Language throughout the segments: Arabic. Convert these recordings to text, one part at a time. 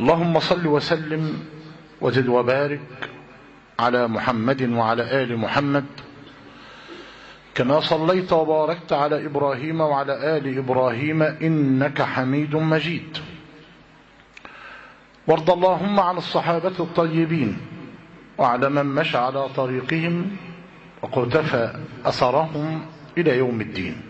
اللهم صل وسلم وزد وبارك على محمد وعلى آل محمد كما صليت وباركت على إبراهيم وعلى آل إبراهيم إنك حميد مجيد. وارض اللهم عن الصحابة الطيبين وعلى من مشى على طريقهم وقتفى أثرهم إلى يوم الدين.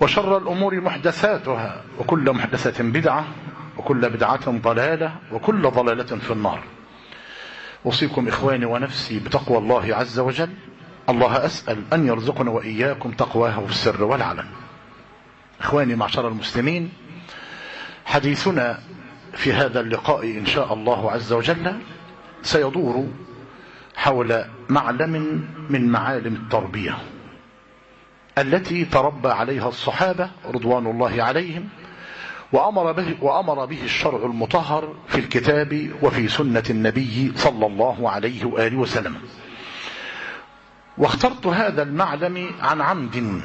وشر الأمور محدثاتها وكل محدثة بدعة وكل بدعة ضلالة وكل ضلالة في النار. أوصيكم إخواني ونفسي بتقوى الله عز وجل. الله أسأل أن يرزقنا وإياكم تقواه في السر والعلن. إخواني معشر المسلمين حديثنا في هذا اللقاء إن شاء الله عز وجل سيدور حول معلم من معالم التربية. التي تربى عليها الصحابة رضوان الله عليهم وأمر به, وأمر به الشرع المطهر في الكتاب وفي سنة النبي صلى الله عليه وآله وسلم. واخترت هذا المعلم عن عمد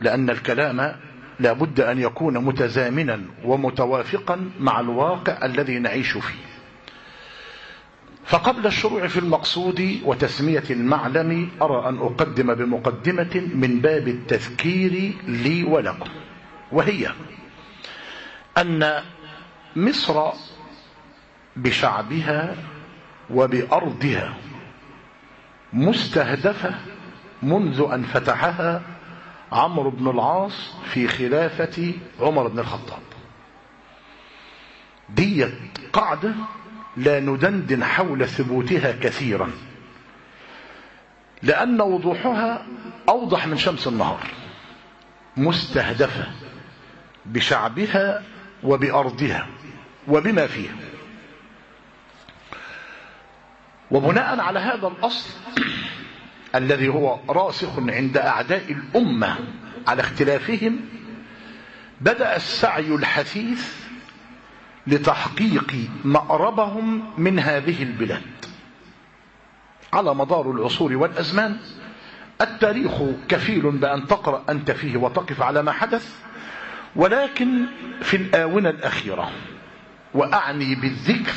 لأن الكلام لا بد أن يكون متزامنا ومتوافقا مع الواقع الذي نعيش فيه. فقبل الشروع في المقصود وتسمية المعلم أرى أن أقدم بمقدمة من باب التذكير لي ولكم وهي أن مصر بشعبها وبأرضها مستهدفة منذ أن فتحها عمرو بن العاص في خلافة عمر بن الخطاب. ديت قاعدة لا ندندن حول ثبوتها كثيرا لأن وضوحها أوضح من شمس النهار مستهدفة بشعبها وبأرضها وبما فيها. وبناء على هذا الأصل الذي هو راسخ عند أعداء الأمة على اختلافهم بدأ السعي الحثيث لتحقيق مأربهم من هذه البلاد. على مدار العصور والأزمان التاريخ كفيل بأن تقرأ أنت فيه وتقف على ما حدث ولكن في الآونة الأخيرة وأعني بالذكر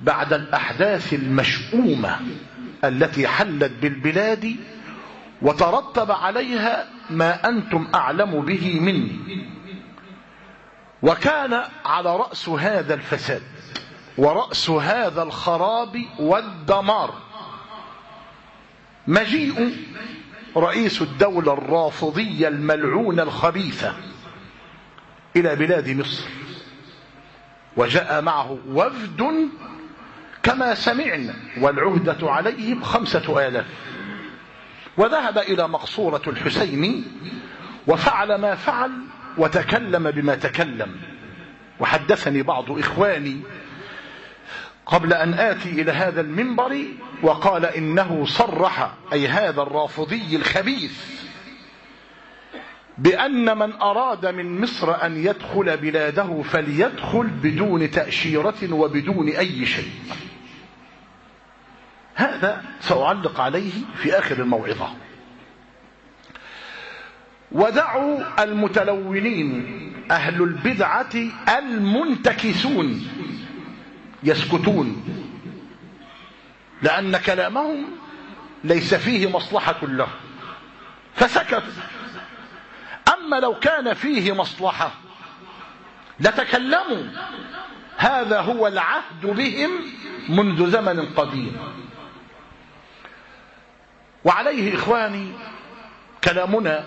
بعد الأحداث المشؤومة التي حلت بالبلاد وترتب عليها ما أنتم أعلم به مني. وكان على رأس هذا الفساد ورأس هذا الخراب والدمار. مجيء رئيس الدولة الرافضية الملعونة الخبيثة إلى بلاد مصر. وجاء معه وفد كما سمعنا والعهدة عليهم خمسة آلاف. وذهب إلى مقصورة الحسين وفعل ما فعل وتكلم بما تكلم. وحدثني بعض إخواني قبل أن آتي إلى هذا المنبر وقال إنه صرح أي هذا الرافضي الخبيث بأن من أراد من مصر أن يدخل بلاده فليدخل بدون تأشيرة وبدون أي شيء. هذا سأعلق عليه في آخر الموعظة. ودعوا المتلونين أهل البدعة المنتكسون يسكتون. لأن كلامهم ليس فيه مصلحة له. فسكت. أما لو كان فيه مصلحة لتكلموا. هذا هو العهد بهم منذ زمن قديم. وعليه إخواني كلامنا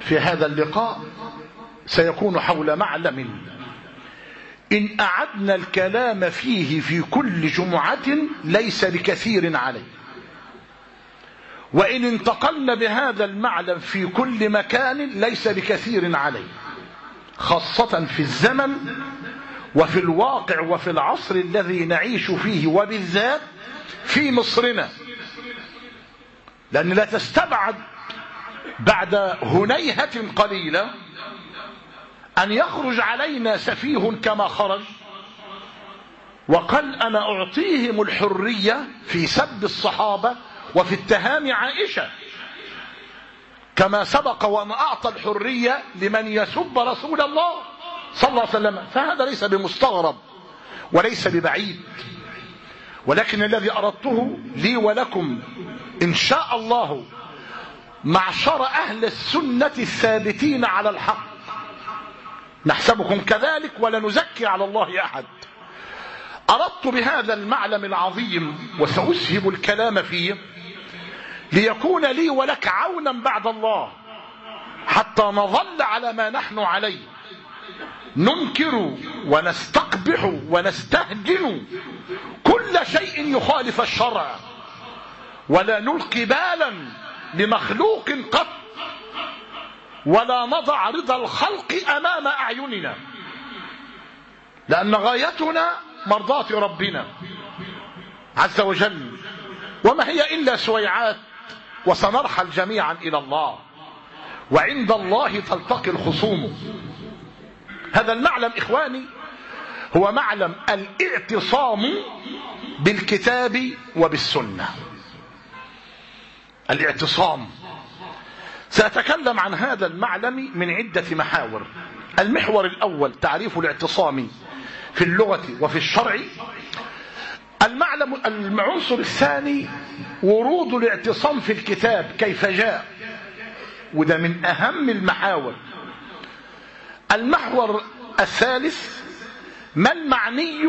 في هذا اللقاء سيكون حول معلم. إن أعدنا الكلام فيه في كل جمعة ليس بكثير عليه. وإن انتقلنا بهذا المعلم في كل مكان ليس بكثير عليه. خاصة في الزمن وفي الواقع وفي العصر الذي نعيش فيه وبالذات في مصرنا. لأن لا تستبعد بعد هنيهة قليلة أن يخرج علينا سفيه كما خرج وقال أنا أعطيهم الحرية في سب الصحابة وفي اتهام عائشة. كما سبق وأن أعطى الحرية لمن يسب رسول الله صلى الله عليه وسلم. فهذا ليس بمستغرب وليس ببعيد. ولكن الذي أردته لي ولكم إن شاء الله معشر أهل السنة الثابتين على الحق. نحسبكم كذلك ولا نزكي على الله أحد. أردت بهذا المعلم العظيم وسأسهب الكلام فيه ليكون لي ولك عونا بعد الله حتى نظل على ما نحن عليه. ننكر ونستقبح ونستهجن كل شيء يخالف الشرع. ولا نلقي بالا لمخلوق قط ولا نضع رضا الخلق أمام أعيننا لأن غايتنا مرضاة ربنا عز وجل وما هي إلا سويعات وسنرحل جميعا إلى الله وعند الله تلتقي الخصوم. هذا المعلم إخواني هو معلم الاعتصام بالكتاب وبالسنة. الاعتصام. سأتكلم عن هذا المعلم من عدة محاور. المحور الأول تعريف الاعتصام في اللغة وفي الشرع. المعلم العنصر الثاني ورود الاعتصام في الكتاب كيف جاء. وده من أهم المحاور. المحور الثالث ما المعني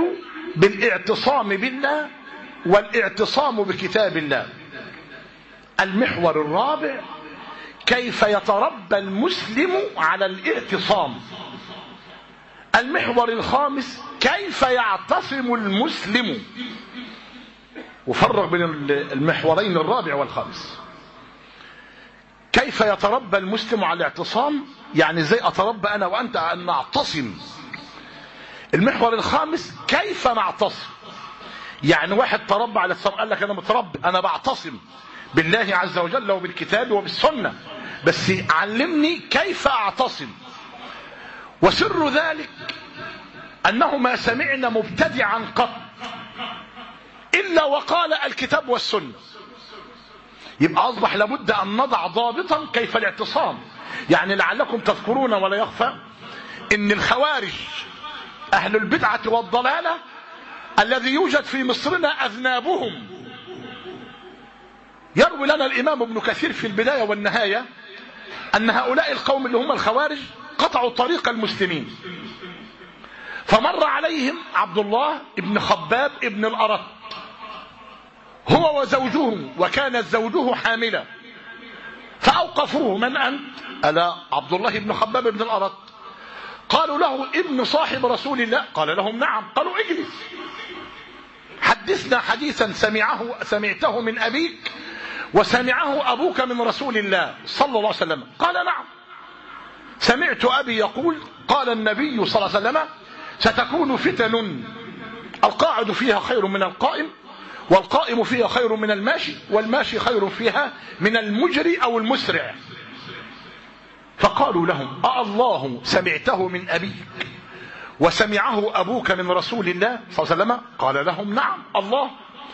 بالاعتصام بالله والاعتصام بكتاب الله؟ المحور الرابع كيف يتربى المسلم على الاعتصام. المحور الخامس كيف يعتصم المسلم. وفرق بين المحورين الرابع والخامس. كيف يتربى المسلم على الاعتصام؟ يعني إزاي أتربى أنا وأنت أن نعتصم. المحور الخامس كيف نعتصم؟ يعني واحد تربى على الصبر قال لك أنا متربي أنا بعتصم. بالله عز وجل وبالكتاب وبالسنة. بس علمني كيف أعتصم. وسر ذلك أنه ما سمعنا مبتدعا قط. إلا وقال الكتاب والسنة. يبقى أصبح لابد أن نضع ضابطا كيف الاعتصام. يعني لعلكم تذكرون ولا يخفى إن الخوارج أهل البدعة والضلالة الذي يوجد في مصرنا أذنابهم. يروي لنا الإمام ابن كثير في البداية والنهاية أن هؤلاء القوم اللي هم الخوارج قطعوا طريق المسلمين. فمر عليهم عبد الله ابن خباب ابن الأرط هو وزوجه وكانت زوجه حاملة. فأوقفوه من أنت ألا عبد الله ابن خباب ابن الأرط قالوا له ابن صاحب رسول الله. قال لهم نعم. قالوا اجلس. حدثنا حديثا سمعه سمعته من أبيك. وسمعه أبوك من رسول الله صلى الله عليه وسلم. قال نعم. سمعت أبي يقول قال النبي صلى الله عليه وسلم ستكون فتن. القاعد فيها خير من القائم والقائم فيها خير من الماشي والماشي خير فيها من المجري أو المسرع. فقالوا لهم أالله سمعته من أبيك وسمعه أبوك من رسول الله صلى الله عليه وسلم؟ قال لهم نعم الله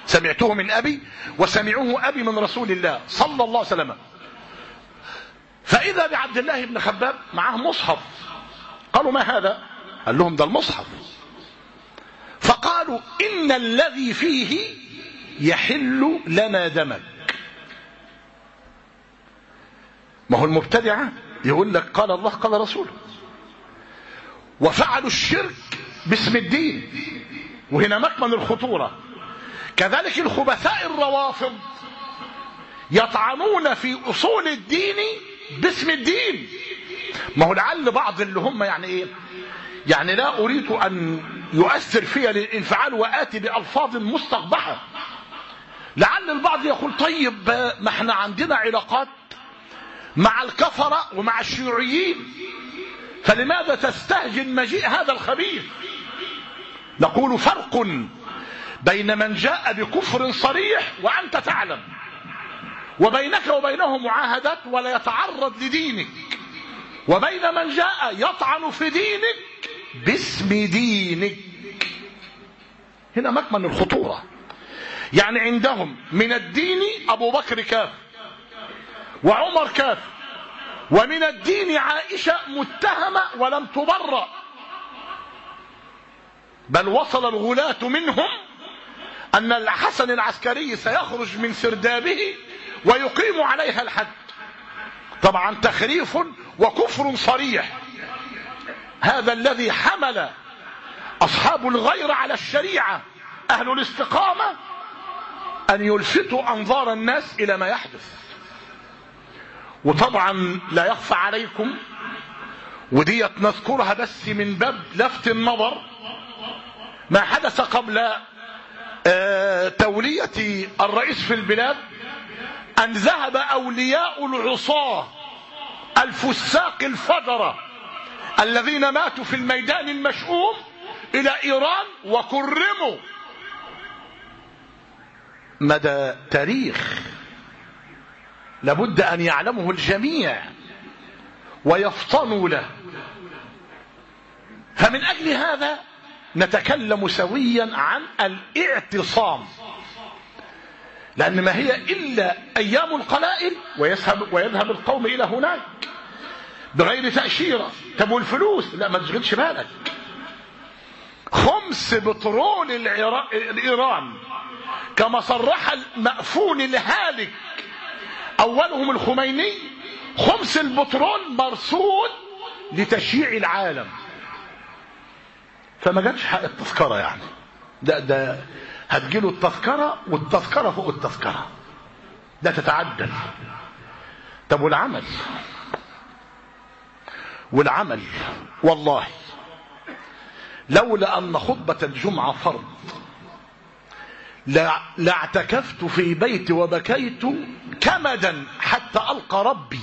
سمعته من أبي وسمعوه أبي من رسول الله صلى الله عليه وسلم. فإذا بعبد الله بن خباب معه مصحف. قالوا ما هذا؟ قال لهم ده المصحف. فقالوا إن الذي فيه يحل لنا دمك. ما هو المبتدعة يقول لك قال الله قال رسوله. وفعلوا الشرك باسم الدين. وهنا مكمن الخطورة. كذلك الخبثاء الروافض يطعنون في أصول الدين باسم الدين. ما هو لعل بعض اللي هم يعني إيه؟ يعني لا أريد أن يؤثر فيها للانفعال وآتي بألفاظ مستقبحة. لعل البعض يقول طيب ما إحنا عندنا علاقات مع الكفرة ومع الشيوعيين فلماذا تستهجن مجيء هذا الخبيث نقول فرق بين من جاء بكفر صريح وأنت تعلم. وبينك وبينه معاهدات ولا يتعرض لدينك. وبين من جاء يطعن في دينك باسم دينك. هنا مكمن الخطورة. يعني عندهم من الدين أبو بكر كاف وعمر كاف. ومن الدين عائشة متهمة ولم تبرأ. بل وصل الغلاة منهم أن الحسن العسكري سيخرج من سردابه ويقيم عليها الحد. طبعا تخريف وكفر صريح. هذا الذي حمل أصحاب الغير على الشريعة أهل الاستقامة أن يلفتوا أنظار الناس إلى ما يحدث. وطبعا لا يخفى عليكم وديت نذكرها بس من باب لفت النظر ما حدث قبل تولية الرئيس في البلاد أن ذهب أولياء العصاة الفساق الفجرة الذين ماتوا في الميدان المشؤوم إلى إيران وكرموا. مدى تاريخ لابد أن يعلمه الجميع ويفطنوا له. فمن أجل هذا نتكلم سويا عن الاعتصام. لأن ما هي إلا أيام قلائل ويذهب, ويذهب القوم إلى هناك. بغير تأشيرة. طب والفلوس لا ما تشغلش بالك. خمس بترول الإيران. كما صرح المأفون الهالك. أولهم الخميني. خمس البترول مرصود لتشييع العالم. فما جاتش حق التذكرة يعني. ده ده هتجيله التذكرة والتذكرة فوق التذكرة. ده تتعدل. طب والعمل؟ والعمل والله. لولا أن خطبة الجمعة فرض. لاعتكفت في بيتي وبكيت كمدا حتى ألقى ربي.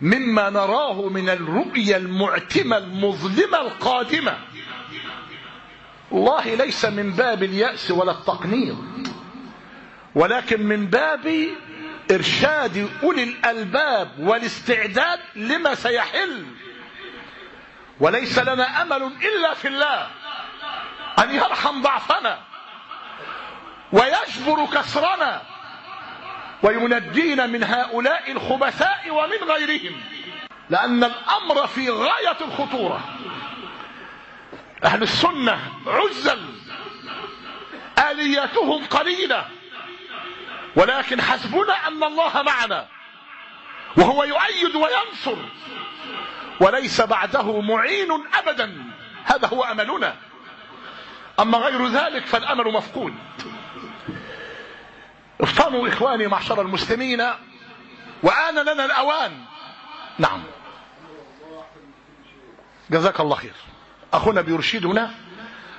مما نراه من الرؤيا المعتمة المظلمة القادمة. الله ليس من باب اليأس ولا التقنيط ولكن من باب إرشاد أولي الألباب والاستعداد لما سيحل. وليس لنا أمل إلا في الله أن يرحم ضعفنا ويجبر كسرنا. وينجينا من هؤلاء الخبثاء ومن غيرهم. لأن الأمر في غاية الخطورة. أهل السنة عزل. آلياتهم قليلة. ولكن حسبنا أن الله معنا. وهو يؤيد وينصر. وليس بعده معين أبدا. هذا هو أملنا. أما غير ذلك فالأمل مفقود. افطنوا إخواني معشر المسلمين وآن لنا الأوان. نعم. جزاك الله خير. أخونا بيرشدنا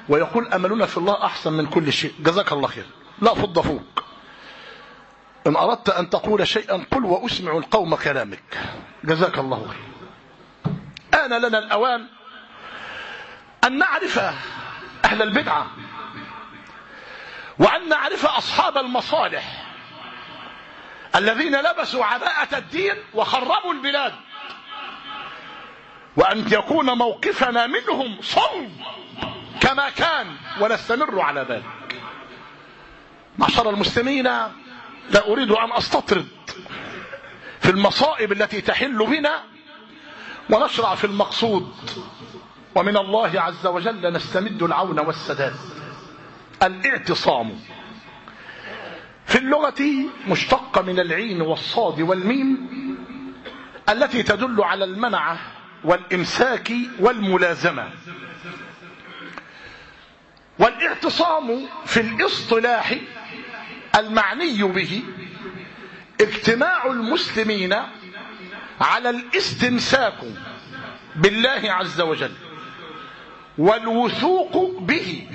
ويقول أملنا في الله أحسن من كل شيء. جزاك الله خير. لا فض فوق. إن أردت أن تقول شيئا قل وأسمع القوم كلامك. جزاك الله خير. آن لنا الأوان أن نعرف أهل البدعة. وأن نعرف أصحاب المصالح الذين لبسوا عباءة الدين وخربوا البلاد. وأن يكون موقفنا منهم صلب كما كان ونستمر على ذلك. معشر المسلمين لا أريد أن أستطرد في المصائب التي تحل بنا ونشرع في المقصود. ومن الله عز وجل نستمد العون والسداد. الاعتصام في اللغة مشتقة من العين والصاد والميم التي تدل على المنعة والإمساك والملازمة. والاعتصام في الاصطلاح المعني به اجتماع المسلمين على الاستمساك بالله عز وجل والوثوق به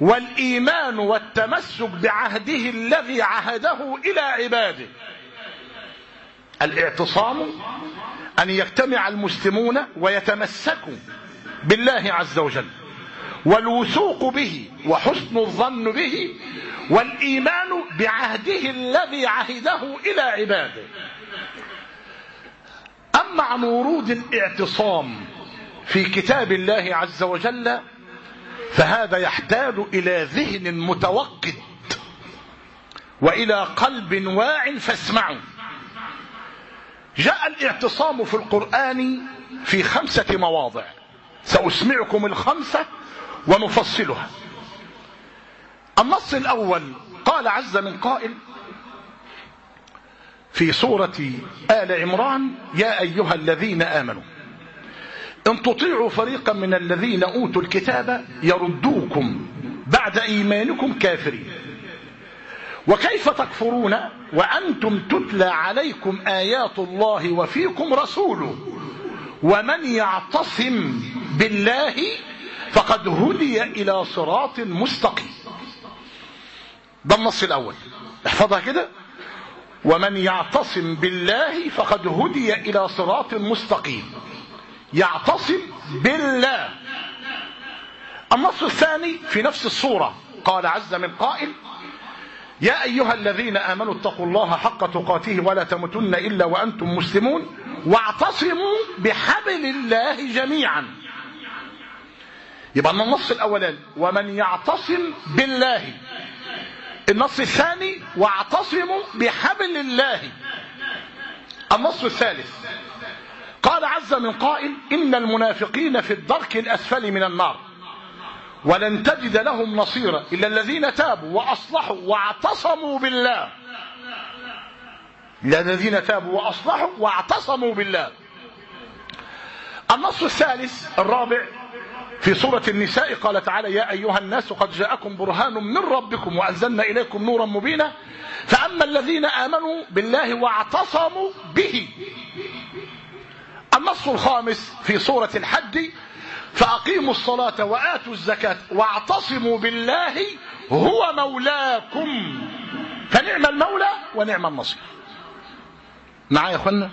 والإيمان والتمسك بعهده الذي عهده إلى عباده. الاعتصام أن يجتمع المسلمون ويتمسكوا بالله عز وجل والوثوق به وحسن الظن به والإيمان بعهده الذي عهده إلى عباده. أما عن ورود الاعتصام في كتاب الله عز وجل فهذا يحتاج إلى ذهن متوقد وإلى قلب واع فاسمعوا. جاء الاعتصام في القرآن في خمسة مواضع. سأسمعكم الخمسة ونفصلها. النص الأول قال عز من قائل في سورة آل عمران يا أيها الذين آمنوا إن تطيعوا فريقا من الذين أوتوا الكتاب يردوكم بعد إيمانكم كافرين. وكيف تكفرون؟ وأنتم تتلى عليكم آيات الله وفيكم رسوله. ومن يعتصم بالله فقد هدي إلى صراط مستقيم. ده النص الأول. احفظها كده. ومن يعتصم بالله فقد هدي إلى صراط مستقيم. يعتصم بالله. النص الثاني في نفس الصورة. قال عز من قائل يا أيها الذين آمنوا اتقوا الله حق تقاته ولا تموتن إلا وأنتم مسلمون واعتصموا بحبل الله جميعا. يبقى النص الأولاني ومن يعتصم بالله. النص الثاني واعتصموا بحبل الله. النص الثالث قال عز من قائل إن المنافقين في الدرك الأسفل من النار. ولن تجد لهم نصيرا إلا الذين تابوا وأصلحوا واعتصموا بالله. إلا الذين تابوا وأصلحوا واعتصموا بالله. النص الثالث الرابع في سورة النساء قال تعالى يا أيها الناس قد جاءكم برهان من ربكم وأنزلنا إليكم نورا مبينا. فأما الذين آمنوا بالله واعتصموا به. النص الخامس في سورة الحج فأقيموا الصلاة وآتوا الزكاة واعتصموا بالله هو مولاكم. فنعم المولى ونعم النصير. معايا يا أخوانا؟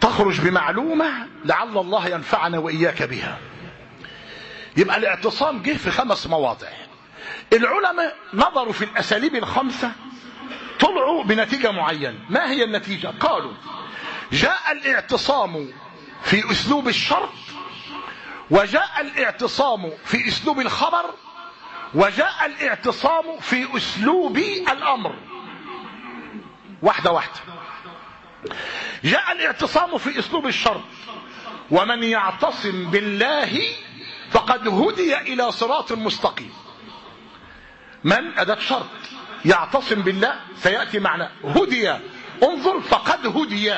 تخرج بمعلومة لعل الله ينفعنا وإياك بها. يبقى الاعتصام جه في خمس مواضع. العلماء نظروا في الأساليب الخمسة طلعوا بنتيجة معينة. ما هي النتيجة؟ قالوا جاء الاعتصام في أسلوب الشرط وجاء الاعتصام في أسلوب الخبر وجاء الاعتصام في أسلوب الأمر. واحدة واحدة. جاء الاعتصام في أسلوب الشرط ومن يعتصم بالله فقد هدي إلى صراط مستقيم. من؟ أداة شرط يعتصم بالله سيأتي معنى. هدي. انظر فقد هدي.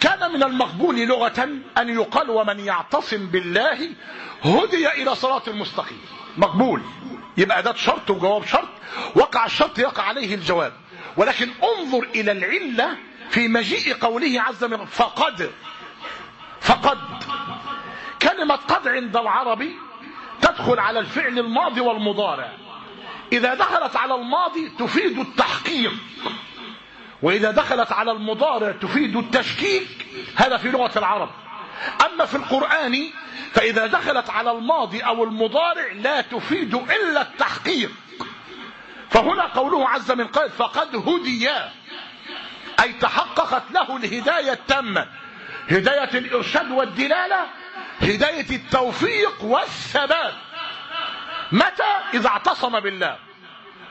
كان من المقبول لغة أن يقال ومن يعتصم بالله هدي إلى صراط المستقيم. مقبول. يبقى ده شرط وجواب شرط. وقع الشرط يقع عليه الجواب. ولكن انظر إلى العلة في مجيء قوله عز وجل فقد. فقد. كلمة قد عند العربي تدخل على الفعل الماضي والمضارع. إذا دخلت على الماضي تفيد التحقيق. وإذا دخلت على المضارع تفيد التشكيك هذا في لغة العرب. أما في القرآن فإذا دخلت على الماضي أو المضارع لا تفيد إلا التحقيق. فهنا قوله عز من قائل فقد هدي أي تحققت له الهداية التامة. هداية الإرشاد والدلالة هداية التوفيق والثبات. متى؟ إذا اعتصم بالله.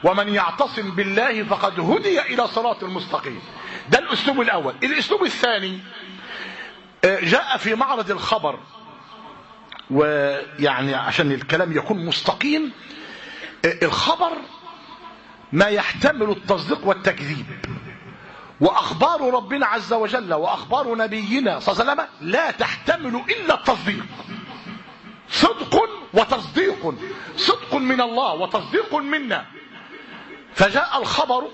ومن يعتصم بالله فقد هدي إلى صراط المستقيم. ده الأسلوب الأول. الأسلوب الثاني آه، جاء في معرض الخبر ويعني عشان الكلام يكون مستقيم آه، الخبر ما يحتمل التصديق والتكذيب. وأخبار ربنا عز وجل وأخبار نبينا صلى الله عليه وسلم لا تحتمل إلا التصديق. صدق وتصديق. صدق من الله وتصديق منا. فجاء الخبر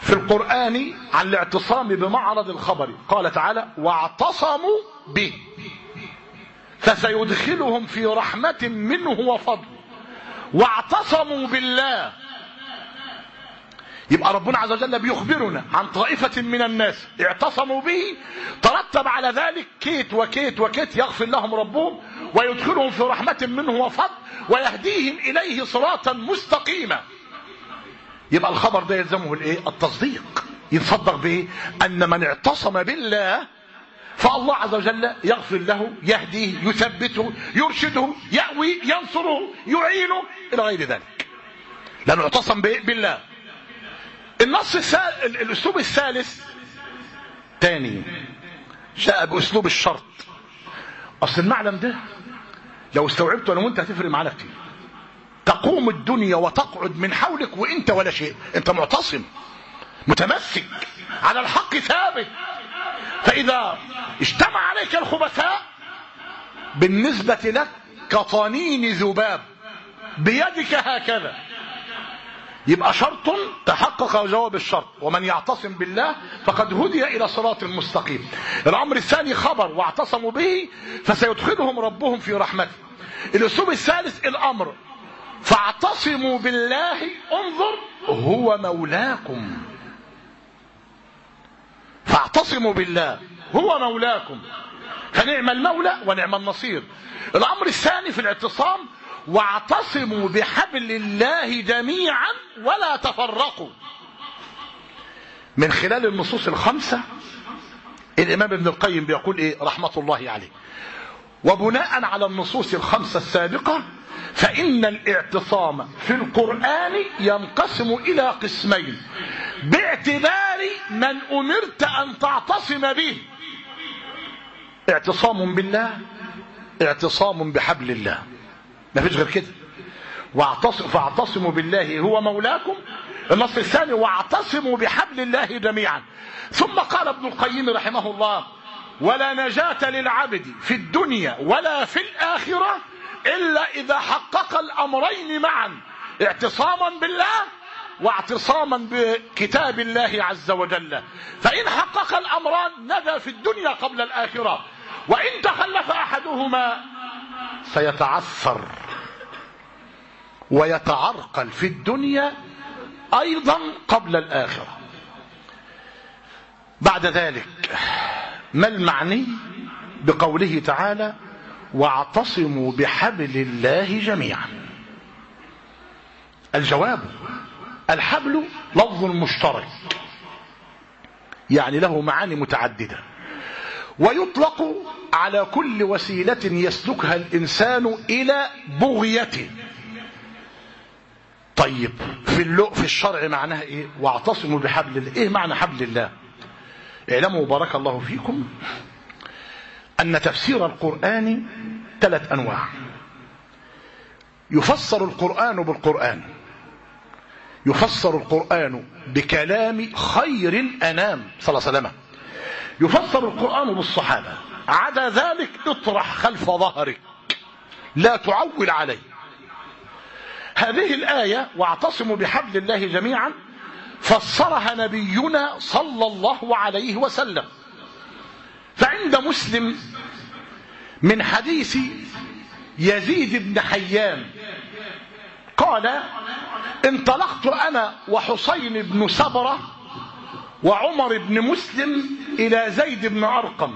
في القرآن عن الاعتصام بمعرض الخبر. قال تعالى واعتصموا به فسيدخلهم في رحمة منه وفضل. واعتصموا بالله. يبقى ربنا عز وجل بيخبرنا عن طائفة من الناس. اعتصموا به. ترتب على ذلك كيت وكيت وكيت يغفر لهم ربهم ويدخلهم في رحمة منه وفضل ويهديهم إليه صراطا مستقيما. يبقى الخبر ده يلزمه الايه؟ التصديق. يتصدق بايه أن من اعتصم بالله فالله عز وجل يغفر له يهديه يثبته يرشده يأوي ينصره يعينه إلى غير ذلك. لأنه اعتصم بالله. النص. الأسلوب الثالث تاني جاء بأسلوب الشرط. أصل المعلم ده لو استوعبته أنا وانت هتفرق معانا كتير. تقوم الدنيا وتقعد من حولك وانت ولا شيء. انت معتصم متمسك على الحق ثابت. فإذا اجتمع عليك الخبثاء بالنسبة لك كطنين ذباب بيدك هكذا. يبقى شرط تحقق جواب الشرط. ومن يعتصم بالله فقد هدي إلى صراط المستقيم الأمر الثاني خبر واعتصموا به فسيدخلهم ربهم في رحمته. الاسلوب الثالث الأمر. فاعتصموا بالله انظر هو مولاكم. فاعتصموا بالله هو مولاكم. فنعم المولى ونعم النصير. الأمر الثاني في الاعتصام واعتصموا بحبل الله جميعا ولا تفرقوا. من خلال النصوص الخمسة الإمام ابن القيم بيقول إيه؟ رحمة الله عليه. وبناء على النصوص الخمسة السابقة فإن الاعتصام في القرآن ينقسم إلى قسمين. باعتبار من أمرت أن تعتصم به. اعتصام بالله اعتصام بحبل الله. ما فيش غير كده. فاعتصموا بالله هو مولاكم. النص الثاني واعتصموا بحبل الله جميعا. ثم قال ابن القيم رحمه الله ولا نجاة للعبد في الدنيا ولا في الآخرة إلا إذا حقق الأمرين معا. اعتصاما بالله واعتصاما بكتاب الله عز وجل. فإن حقق الأمران نجا في الدنيا قبل الآخرة. وإن تخلف أحدهما سيتعثر ويتعرقل في الدنيا أيضا قبل الآخرة. بعد ذلك ما المعني بقوله تعالى واعتصموا بحبل الله جميعا الجواب الحبل لفظ مشترك يعني له معاني متعددة. ويطلق على كل وسيلة يسلكها الإنسان إلى بغيته طيب في اللؤ في الشرع معناها إيه؟ واعتصموا بحبل الله إيه معنى حبل الله؟ اعلموا بارك الله فيكم أن تفسير القرآن ثلاث أنواع. يفسر القرآن بالقرآن. يفسر القرآن بكلام خير الأنام صلى الله عليه وسلم. يفسر القرآن بالصحابة. عدا ذلك اطرح خلف ظهرك. لا تعول عليه. هذه الآية واعتصموا بحبل الله جميعا فسرها نبينا صلى الله عليه وسلم. فعند مسلم من حديث يزيد بن حيان قال انطلقت أنا وحسين بن سبرة وعمر بن مسلم إلى زيد بن أرقم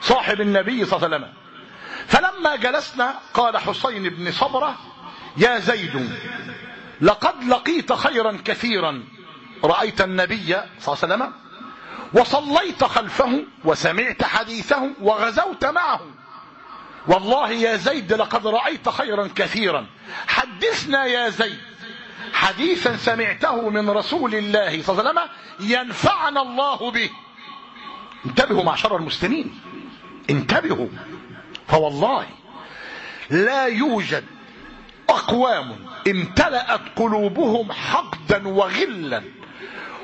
صاحب النبي صلى الله عليه وسلم. فلما جلسنا قال حسين بن صبره يا زيد لقد لقيت خيرا كثيرا رأيت النبي صلى الله عليه وسلم وصليت خلفه وسمعت حديثه وغزوت معه. والله يا زيد لقد رأيت خيرا كثيرا. حدثنا يا زيد. حديثا سمعته من رسول الله صلى الله عليه وسلم ينفعنا الله به. انتبهوا معشر المسلمين. انتبهوا. فوالله لا يوجد أقوام امتلأت قلوبهم حقدا وغلا.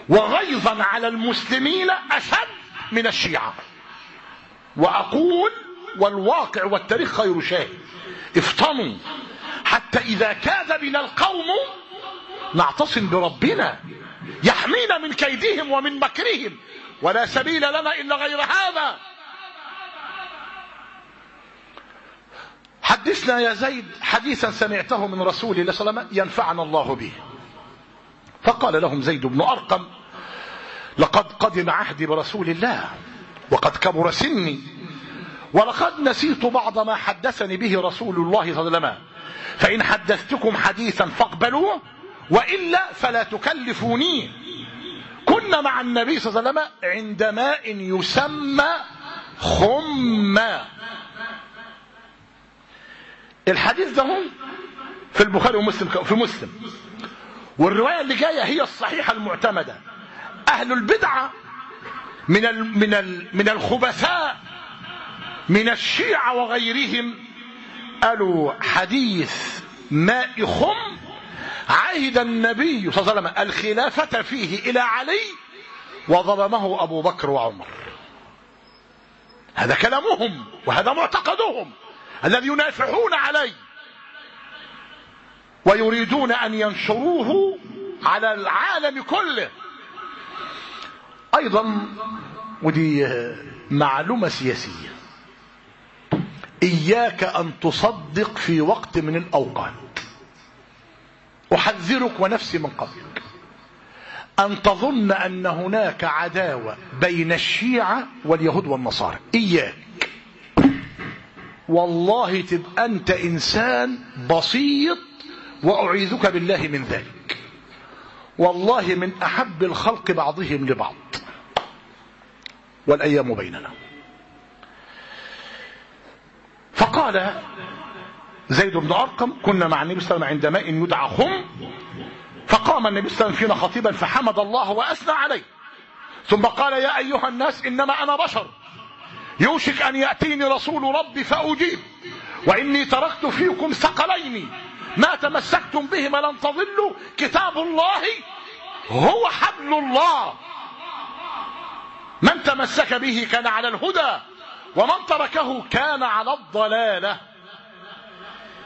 وغيظا على المسلمين أشد من الشيعة. وأقول والواقع والتاريخ خير شاهد. افطنوا حتى إذا كاد بنا القوم نعتصم بربنا يحمينا من كيدهم ومن مكرهم ولا سبيل لنا إلا غير هذا. حدثنا يا زيد حديثا سمعته من رسول الله صلى الله عليه وسلم ينفعنا الله به. فقال لهم زيد بن أرقم لقد قدم عهدي برسول الله وقد كبر سني ولقد نسيت بعض ما حدثني به رسول الله صلى الله عليه وسلم. فإن حدثتكم حديثا فاقبلوه وإلا فلا تكلفوني. كنا مع النبي صلى الله عليه وسلم عند ماء يسمى خما الحديث ده في البخاري ومسلم في مسلم. والرواية اللي جاية هي الصحيحة المعتمدة. أهل البدعه من ال من ال من الخبثاء من الشيعة وغيرهم قالوا حديث ماء خم عهد النبي صلى الله عليه وسلم الخلافة فيه إلى علي وظلمه أبو بكر وعمر. هذا كلامهم وهذا معتقدهم الذي ينافحون عليه. ويريدون أن ينشروه على العالم كله. أيضا ودي معلومة سياسية. إياك أن تصدق في وقت من الأوقات. أحذرك ونفسي من قبلك. أن تظن أن هناك عداوة بين الشيعة واليهود والنصارى. إياك. والله تبقى أنت إنسان بسيط وأعيذك بالله من ذلك. والله من أحب الخلق بعضهم لبعض. والأيام بيننا. فقال زيد بن أرقم كنا مع النبي صلى الله عليه وسلم عند ماء يدعى خم فقام النبي صلى الله عليه وسلم فينا خطيبا فحمد الله وأثنى عليه. ثم قال يا أيها الناس إنما أنا بشر. يوشك أن يأتيني رسول ربي فأجيب. وإني تركت فيكم ثقلين. ما تمسكتم بهما لن تضلوا. كتاب الله هو حبل الله. من تمسك به كان على الهدى ومن تركه كان على الضلالة.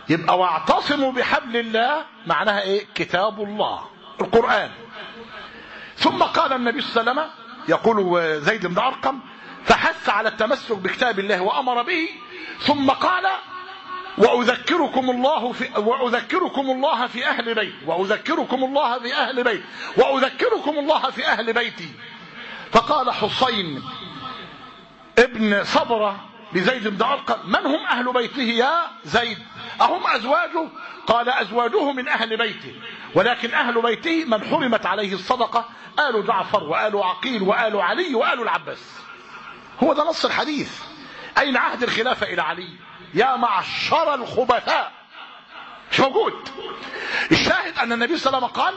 يبقى واعتصموا بحبل الله معناها إيه؟ كتاب الله القرآن. ثم قال النبي صلى الله عليه وسلم يقول زيد بن أرقم فحث على التمسك بكتاب الله وأمر به. ثم قال وأذكركم الله في وأذكركم الله في أهل بيت وأذكركم الله في أهل بيت وأذكركم الله في أهل بيتي. فقال حسين ابن صبرة لزيد بن أرقم من هم أهل بيته يا زيد؟ أهم أزواجه؟ قال أزواجه من أهل بيته. ولكن أهل بيته من حرمت عليه الصدقة آل جعفر وآل عقيل وآل علي وآل العباس. هو ده نص الحديث. أين عهد الخلافة إلى علي؟ يا معشر الخبثاء. مش موجود. الشاهد أن النبي صلى الله عليه وسلم قال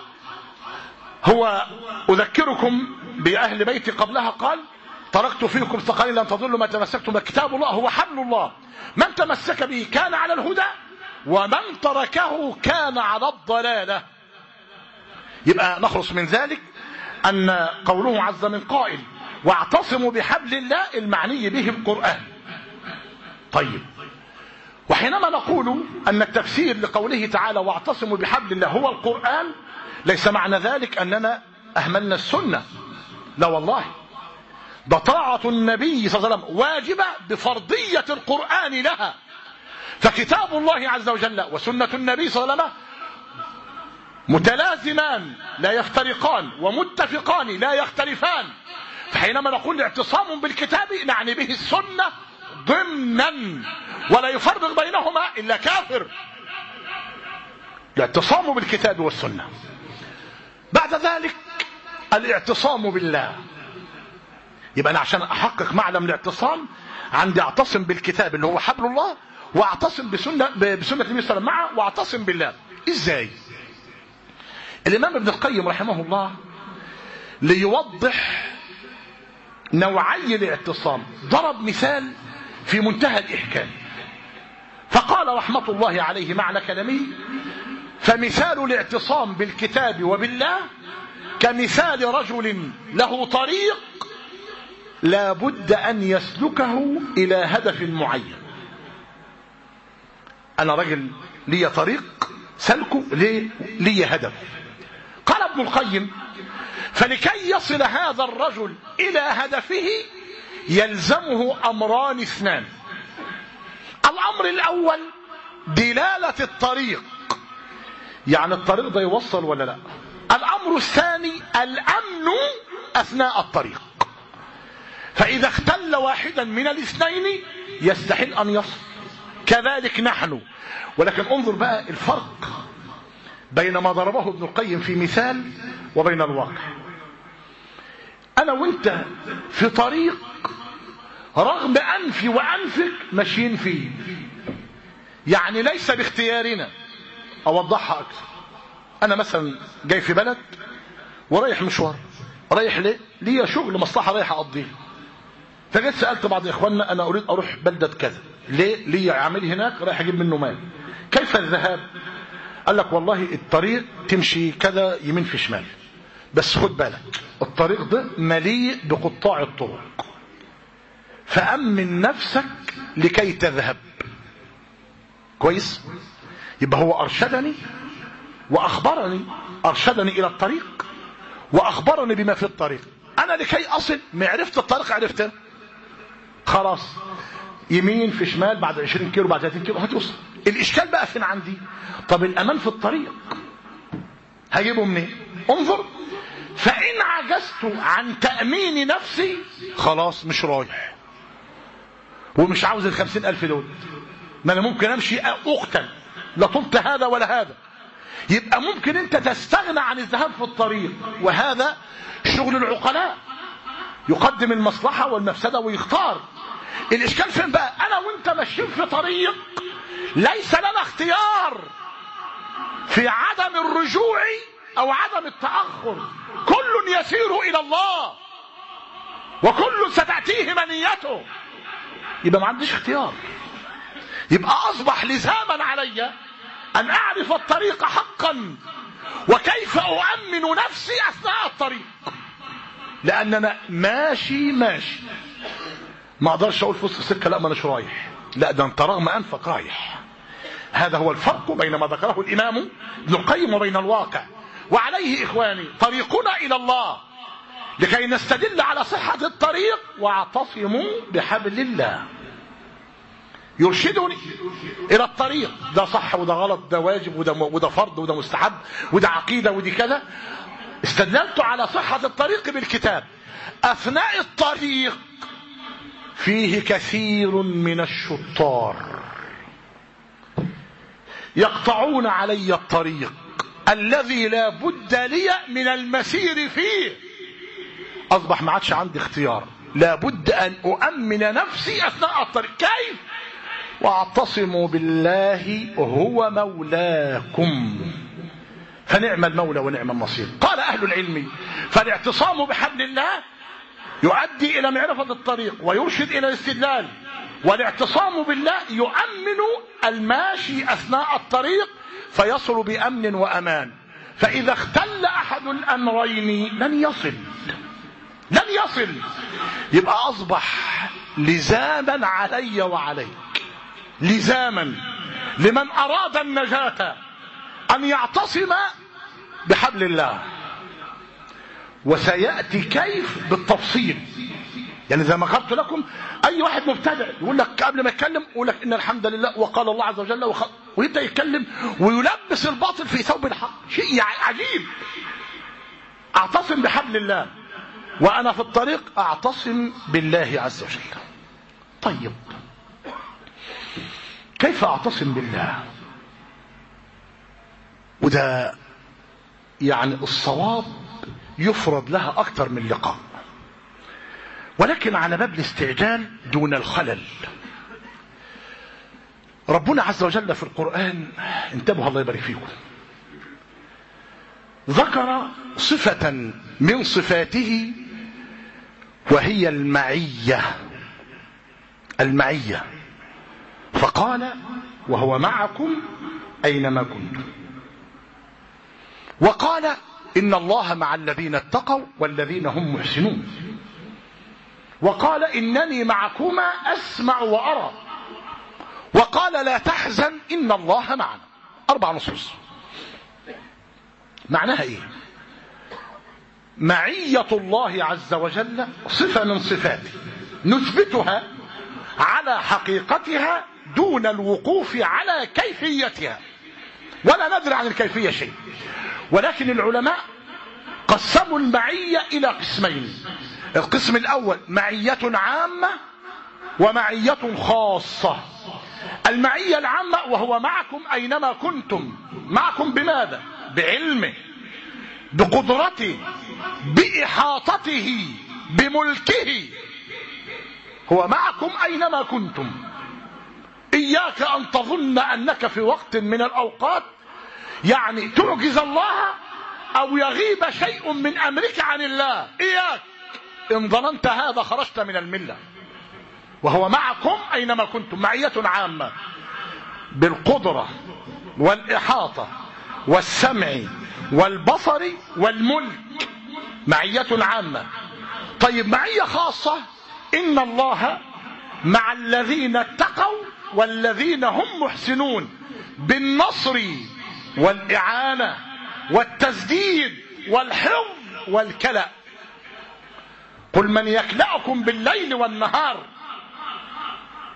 هو أذكركم بأهل بيتي قبلها قال تركت فيكم ثقلين لن تضلوا ما تمسكتم كتاب الله هو حبل الله. من تمسك به كان على الهدى ومن تركه كان على الضلالة. يبقى نخلص من ذلك أن قوله عز من قائل واعتصموا بحبل الله المعني به القرآن. طيب. وحينما نقول أن التفسير لقوله تعالى واعتصموا بحبل الله هو القرآن ليس معنى ذلك أننا أهملنا السنة. لا والله. ده طاعة النبي صلى الله عليه وسلم واجبة بفرضية القرآن لها. فكتاب الله عز وجل وسنة النبي صلى الله عليه وسلم متلازمان لا يفترقان ومتفقان لا يختلفان. فحينما نقول اعتصام بالكتاب نعني به السنة ضمنا ولا يفرق بينهما إلا كافر. الاعتصام بالكتاب والسنة. بعد ذلك الاعتصام بالله. يبقى أنا عشان أحقق معلم الاعتصام عندي أعتصم بالكتاب اللي هو حبل الله وأعتصم بسنة, بسنة النبي صلى الله عليه وسلم معه وأعتصم بالله. إزاي؟ الإمام ابن القيم رحمه الله ليوضح نوعي الاعتصام. ضرب مثال في منتهى الإحكام. فقال رحمة الله عليه معنى كلامه فمثال الاعتصام بالكتاب وبالله كمثال رجل له طريق لا بد أن يسلكه إلى هدف معين. أنا رجل لي طريق سلكه لي, لي هدف. قال ابن القيم فلكي يصل هذا الرجل إلى هدفه يلزمه أمران اثنان. الأمر الأول دلالة الطريق. يعني الطريق ده يوصل ولا لا؟ الأمر الثاني الأمن أثناء الطريق. فإذا اختل واحدا من الاثنين يستحيل أن يصل. كذلك نحن. ولكن انظر بقى الفرق بين ما ضربه ابن القيم في مثال وبين الواقع. أنا وأنت في طريق رغم أنفي وأنفك ماشيين فيه. يعني ليس باختيارنا. أوضحها أكثر. أنا مثلا جاي في بلد ورايح مشوار. رايح ليه؟ ليا شغل مصلحة رايح أقضيه. فجيت سألت بعض إخواننا أنا أريد أروح بلدة كذا. ليه؟ ليا عامل هناك رايح أجيب منه مال. كيف الذهاب؟ قال لك والله الطريق تمشي كذا يمين في شمال. بس خد بالك الطريق ده مليء بقطاع الطرق. فأمن نفسك لكي تذهب. كويس؟ يبقى هو أرشدني وأخبرني أرشدني إلى الطريق وأخبرني بما في الطريق. أنا لكي أصل معرفة الطريق عرفته خلاص. يمين في شمال بعد 20 كيلو بعد 30 كيلو هتوصل الإشكال بقى فين عندي؟ طب الأمان في الطريق. هجيبه منين؟ انظر. فإن عجزت عن تأمين نفسي خلاص مش رايح. ومش عاوز الخمسين ألف دول. ما أنا ممكن أمشي أقتل. لا طلت هذا ولا هذا. يبقى ممكن أنت تستغنى عن الذهاب في الطريق. وهذا شغل العقلاء. يقدم المصلحة والمفسدة ويختار. الإشكال فين بقى؟ أنا وأنت ماشيين في طريق ليس لنا اختيار في عدم الرجوع أو عدم التأخر. كل يسير إلى الله. وكل ستأتيه منيته. يبقى ما عنديش اختيار. يبقى أصبح لزاما علي أن أعرف الطريق حقا وكيف أؤمن نفسي أثناء الطريق. لأننا ماشي ماشي. ما أقدرش أقول في وسط السكة لا ما أناش رايح. لا ده أنت رغم أنفك رايح. هذا هو الفرق بين ما ذكره الإمام ابن القيم وبين الواقع. وعليه إخواني طريقنا إلى الله. لكي نستدل على صحة الطريق واعتصموا بحبل الله. يرشدني إلى الطريق. ده صح وده غلط ده واجب وده, وده فرض وده مستحب وده عقيدة ودي كذا. استدللت على صحة الطريق بالكتاب. أثناء الطريق فيه كثير من الشطار. يقطعون علي الطريق الذي لا بد لي من المسير فيه. أصبح ما عادش عندي اختيار. لا بد أن أؤمن نفسي أثناء الطريق. كيف؟ وأعتصموا بالله هو مولاكم. فنعم المولى ونعم النصير. قال أهل العلم فالاعتصام بحبل الله يؤدي إلى معرفة الطريق ويرشد إلى الاستدلال. والاعتصام بالله يؤمن الماشي أثناء الطريق فيصل بأمن وأمان. فإذا اختل أحد الأمرين لن يصل. لن يصل. يبقى أصبح لزاما علي وعليك. لزاما. لمن أراد النجاة أن يعتصم بحبل الله. وسيأتي كيف بالتفصيل. يعني زي ما قلت لكم أي واحد مبتدع يقول لك قبل ما يتكلم يقول لك إن الحمد لله وقال الله عز وجل وخ... ويبدأ يتكلم ويلبس الباطل في ثوب الحق شيء عجيب. أعتصم بحبل الله. وأنا في الطريق أعتصم بالله عز وجل. طيب. كيف أعتصم بالله؟ وده يعني الصواب يفرض لها أكثر من لقاء. ولكن على باب الاستعجال دون الخلل. ربنا عز وجل في القرآن انتبهوا الله يبارك فيكم. ذكر صفة من صفاته وهي المعية. المعية. فقال وهو معكم أينما كنتم. وقال إن الله مع الذين اتقوا والذين هم محسنون. وقال إنني معكما أسمع وأرى. وقال لا تحزن إن الله معنا. أربع نصوص. معناها إيه؟ معية الله عز وجل صفة من صفاته. نثبتها على حقيقتها دون الوقوف على كيفيتها. ولا ندري عن الكيفية شيء. ولكن العلماء قسموا المعية إلى قسمين. القسم الأول معية عامة ومعية خاصة. المعية العامة وهو معكم أينما كنتم. معكم بماذا؟ بعلمه بقدرته بإحاطته بملكه. هو معكم أينما كنتم. إياك أن تظن أنك في وقت من الأوقات يعني تعجز الله أو يغيب شيء من أمرك عن الله. إياك. إن ظننت هذا خرجت من الملة. وهو معكم أينما كنتم. معية عامة. بالقدرة والإحاطة والسمع والبصر والملك. معية عامة. طيب معية خاصة. إن الله مع الذين اتقوا والذين هم محسنون بالنصر والإعانة والتسديد والحفظ والكلأ قل من يكلأكم بالليل والنهار.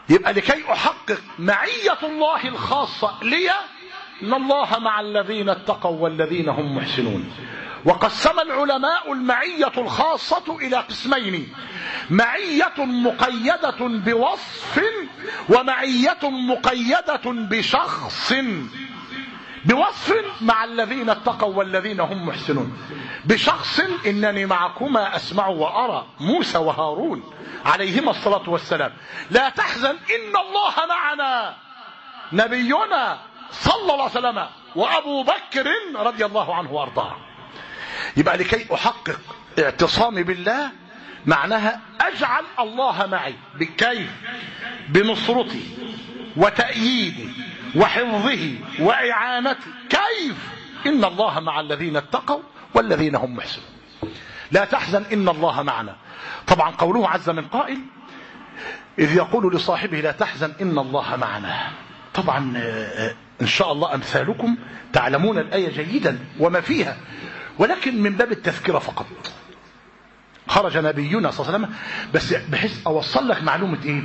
يبقى لكي أحقق معية الله الخاصة لي إن الله مع الذين اتقوا والذين هم محسنون. وقسم العلماء المعية الخاصة إلى قسمين. معية مقيدة بوصف ومعية مقيدة بشخص. بوصف مع الذين اتقوا والذين هم محسنون. بشخص إنني معكما أسمع وأرى موسى وهارون عليهما الصلاة والسلام. لا تحزن إن الله معنا. نبينا صلى الله عليه وسلم وأبو بكر رضي الله عنه وأرضاه. يبقى لكي أحقق اعتصامي بالله معناها أجعل الله معي بكيف بنصرتي وتأييدي وحفظه وإعانته كيف؟ إن الله مع الذين اتقوا والذين هم محسنون. لا تحزن إن الله معنا. طبعا قوله عز من قائل إذ يقول لصاحبه لا تحزن إن الله معنا. طبعا إن شاء الله أمثالكم تعلمون الآية جيدا وما فيها. ولكن من باب التذكرة فقط. خرج نبينا صلى الله عليه وسلم بس بحيث أوصل لك معلومة إيه,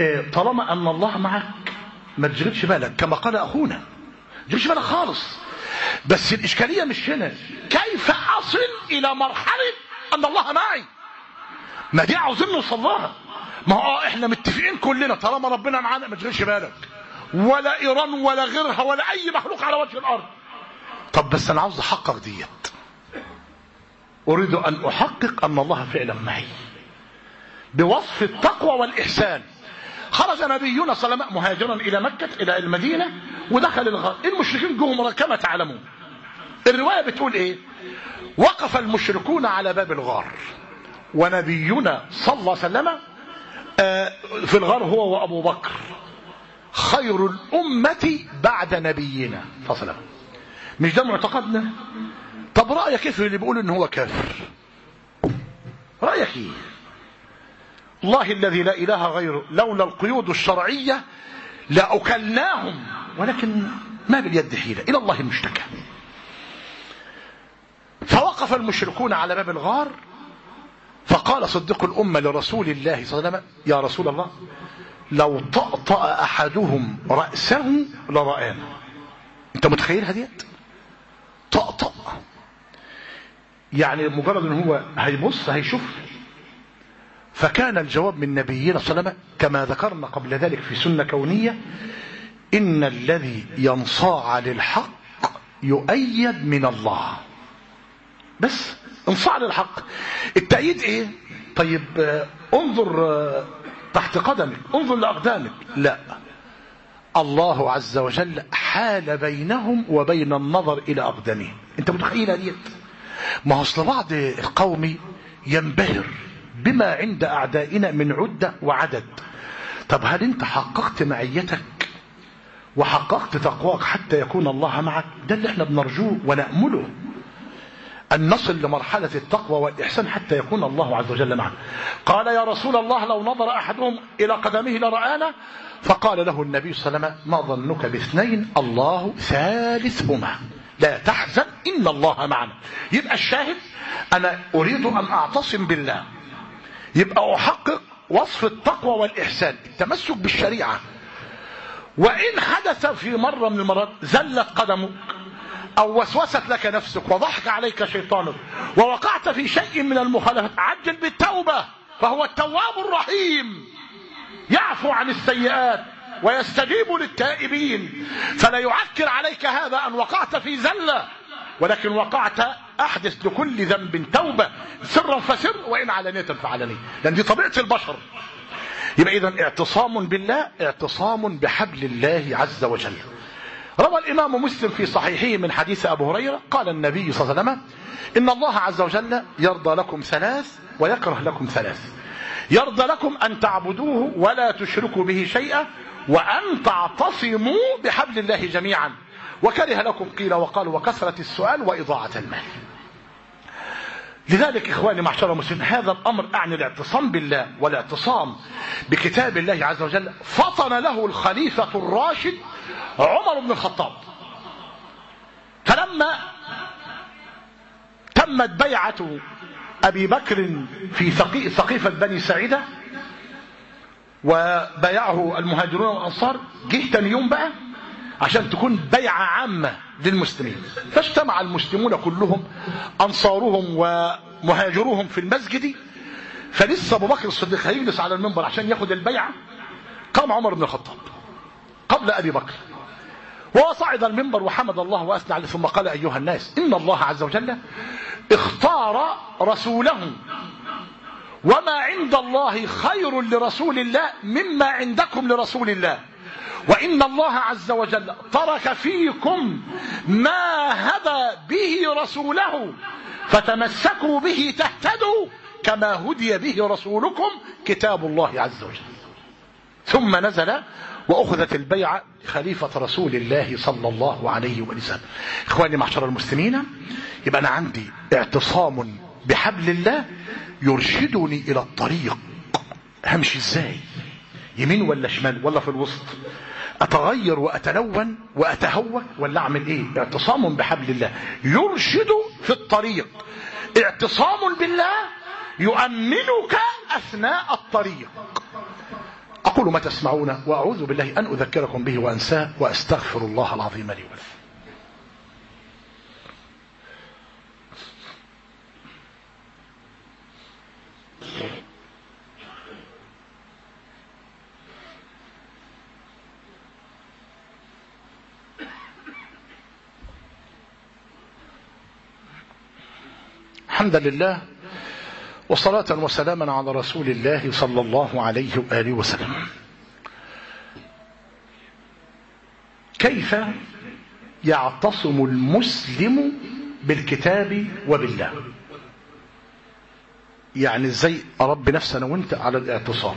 إيه طالما أن الله معك ما تشغلش بالك كما قال أخونا. ما تشغلش بالك خالص. بس الإشكالية مش هنا. كيف أصل إلى مرحلة أن الله معي؟ ما دي عاوزين نوصل لها ما هو إحنا متفقين كلنا طالما ربنا معانا ما تشغلش بالك. ولا إيران ولا غيرها ولا أي مخلوق على وجه الأرض. طب بس أنا عاوز أحقق ديت. أريد أن أحقق أن الله فعلا معي. بوصف التقوى والإحسان. خرج نبينا صلى الله عليه وسلم مهاجرا إلى مكة إلى المدينة ودخل الغار المشركين جم كما تعلمون. الرواية بتقول إيه؟ وقف المشركون على باب الغار. ونبينا صلى الله عليه وسلم في الغار هو وأبو بكر. خير الأمة بعد نبينا. صلى الله عليه وسلم. مش ده معتقدنا؟ طب رأيك كيف اللي بيقول ان هو كافر؟ رأيك إيه؟ الله الذي لا إله غيره لولا القيود الشرعية لأكلناهم ولكن ما باليد حيلة إلى الله المشتكى. فوقف المشركون على باب الغار فقال صديق الأمة لرسول الله صلى الله عليه وسلم يا رسول الله لو طأطأ أحدهم رأسه لرآنا. أنت متخيل هديت طأطأ يعني مجرد إن هو هيبص هيشوف. فكان الجواب من نبينا صلى الله عليه وسلم كما ذكرنا قبل ذلك في سنة كونية إن الذي ينصاع للحق يؤيد من الله. بس انصاع للحق. التأييد إيه؟ طيب انظر تحت قدمك انظر لأقدامك. لا. الله عز وجل حال بينهم وبين النظر إلى أقدامهم أنت متخيل ديت ما أصل بعض القوم ينبهر بما عند أعدائنا من عدة وعدد. طب هل أنت حققت معيتك وحققت تقواك حتى يكون الله معك؟ ده اللي إحنا بنرجوه ونأمله. أن نصل لمرحلة التقوى والإحسان حتى يكون الله عز وجل معنا. قال يا رسول الله لو نظر أحدهم إلى قدمه لرآنا فقال له النبي صلى الله عليه وسلم ما ظنك باثنين؟ الله ثالثهما. لا تحزن إن الله معنا. يبقى الشاهد أنا أريد أن أعتصم بالله. يبقى أحقق وصف التقوى والإحسان التمسك بالشريعة. وإن حدث في مرة من المرات زلت قدمك أو وسوست لك نفسك وضحك عليك شيطانك ووقعت في شيء من المخالفات عجل بالتوبة فهو التواب الرحيم. يعفو عن السيئات ويستجيب للتائبين. فلا يعكر عليك هذا أن وقعت في زلة ولكن وقعت أحدث لكل ذنب توبة. سرا فسر وإن علانية فعلانية لأن دي طبيعة البشر. يبقى إذا اعتصام بالله اعتصام بحبل الله عز وجل. روى الإمام مسلم في صحيحه من حديث أبو هريرة قال النبي صلى الله عليه وسلم إن الله عز وجل يرضى لكم ثلاث ويكره لكم ثلاث. يرضى لكم أن تعبدوه ولا تشركوا به شيئا وأن تعتصموا بحبل الله جميعا. وكره لكم قيل وقال وكثرة السؤال وإضاعة المال. لذلك إخواني معشر المسلمين هذا الأمر أعني الاعتصام بالله والاعتصام بكتاب الله عز وجل. فطن له الخليفة الراشد عمر بن الخطاب. فلما تمت بيعة أبي بكر في ثقيفة بني سعيدة وبايعه المهاجرون والأنصار جه تاني يوم بقى عشان تكون بيعة عامة للمسلمين. فاجتمع المسلمون كلهم أنصارهم ومهاجروهم في المسجد. فلسه أبو بكر الصديق هيجلس على المنبر عشان ياخد البيعة قام عمر بن الخطاب. قبل أبي بكر. وهو صعد المنبر وحمد الله وأثنى عليه ثم قال أيها الناس إن الله عز وجل اختار رسوله. وما عند الله خير لرسول الله مما عندكم لرسول الله. وإن الله عز وجل ترك فيكم ما هدى به رسوله فتمسكوا به تهتدوا كما هدي به رسولكم كتاب الله عز وجل. ثم نزل وأخذت البيعة خليفة رسول الله صلى الله عليه وسلم. إخواني معشر المسلمين يبقى أنا عندي اعتصام بحبل الله يرشدني إلى الطريق. همشي إزاي؟ يمين ولا شمال ولا في الوسط؟ أتغير وأتلون وأتهوى ولا أعمل إيه؟ اعتصام بحبل الله يرشد في الطريق. اعتصام بالله يؤمنك أثناء الطريق. أقول ما تسمعون وأعوذ بالله أن أذكركم به وأنساه وأستغفر الله العظيم لي ولكم. حمدا لله وصلاة وسلاما على رسول الله صلى الله عليه وآله وسلم. كيف يعتصم المسلم بالكتاب وبالله؟ يعني إزاي اربي نفسنا وانت على الاعتصام.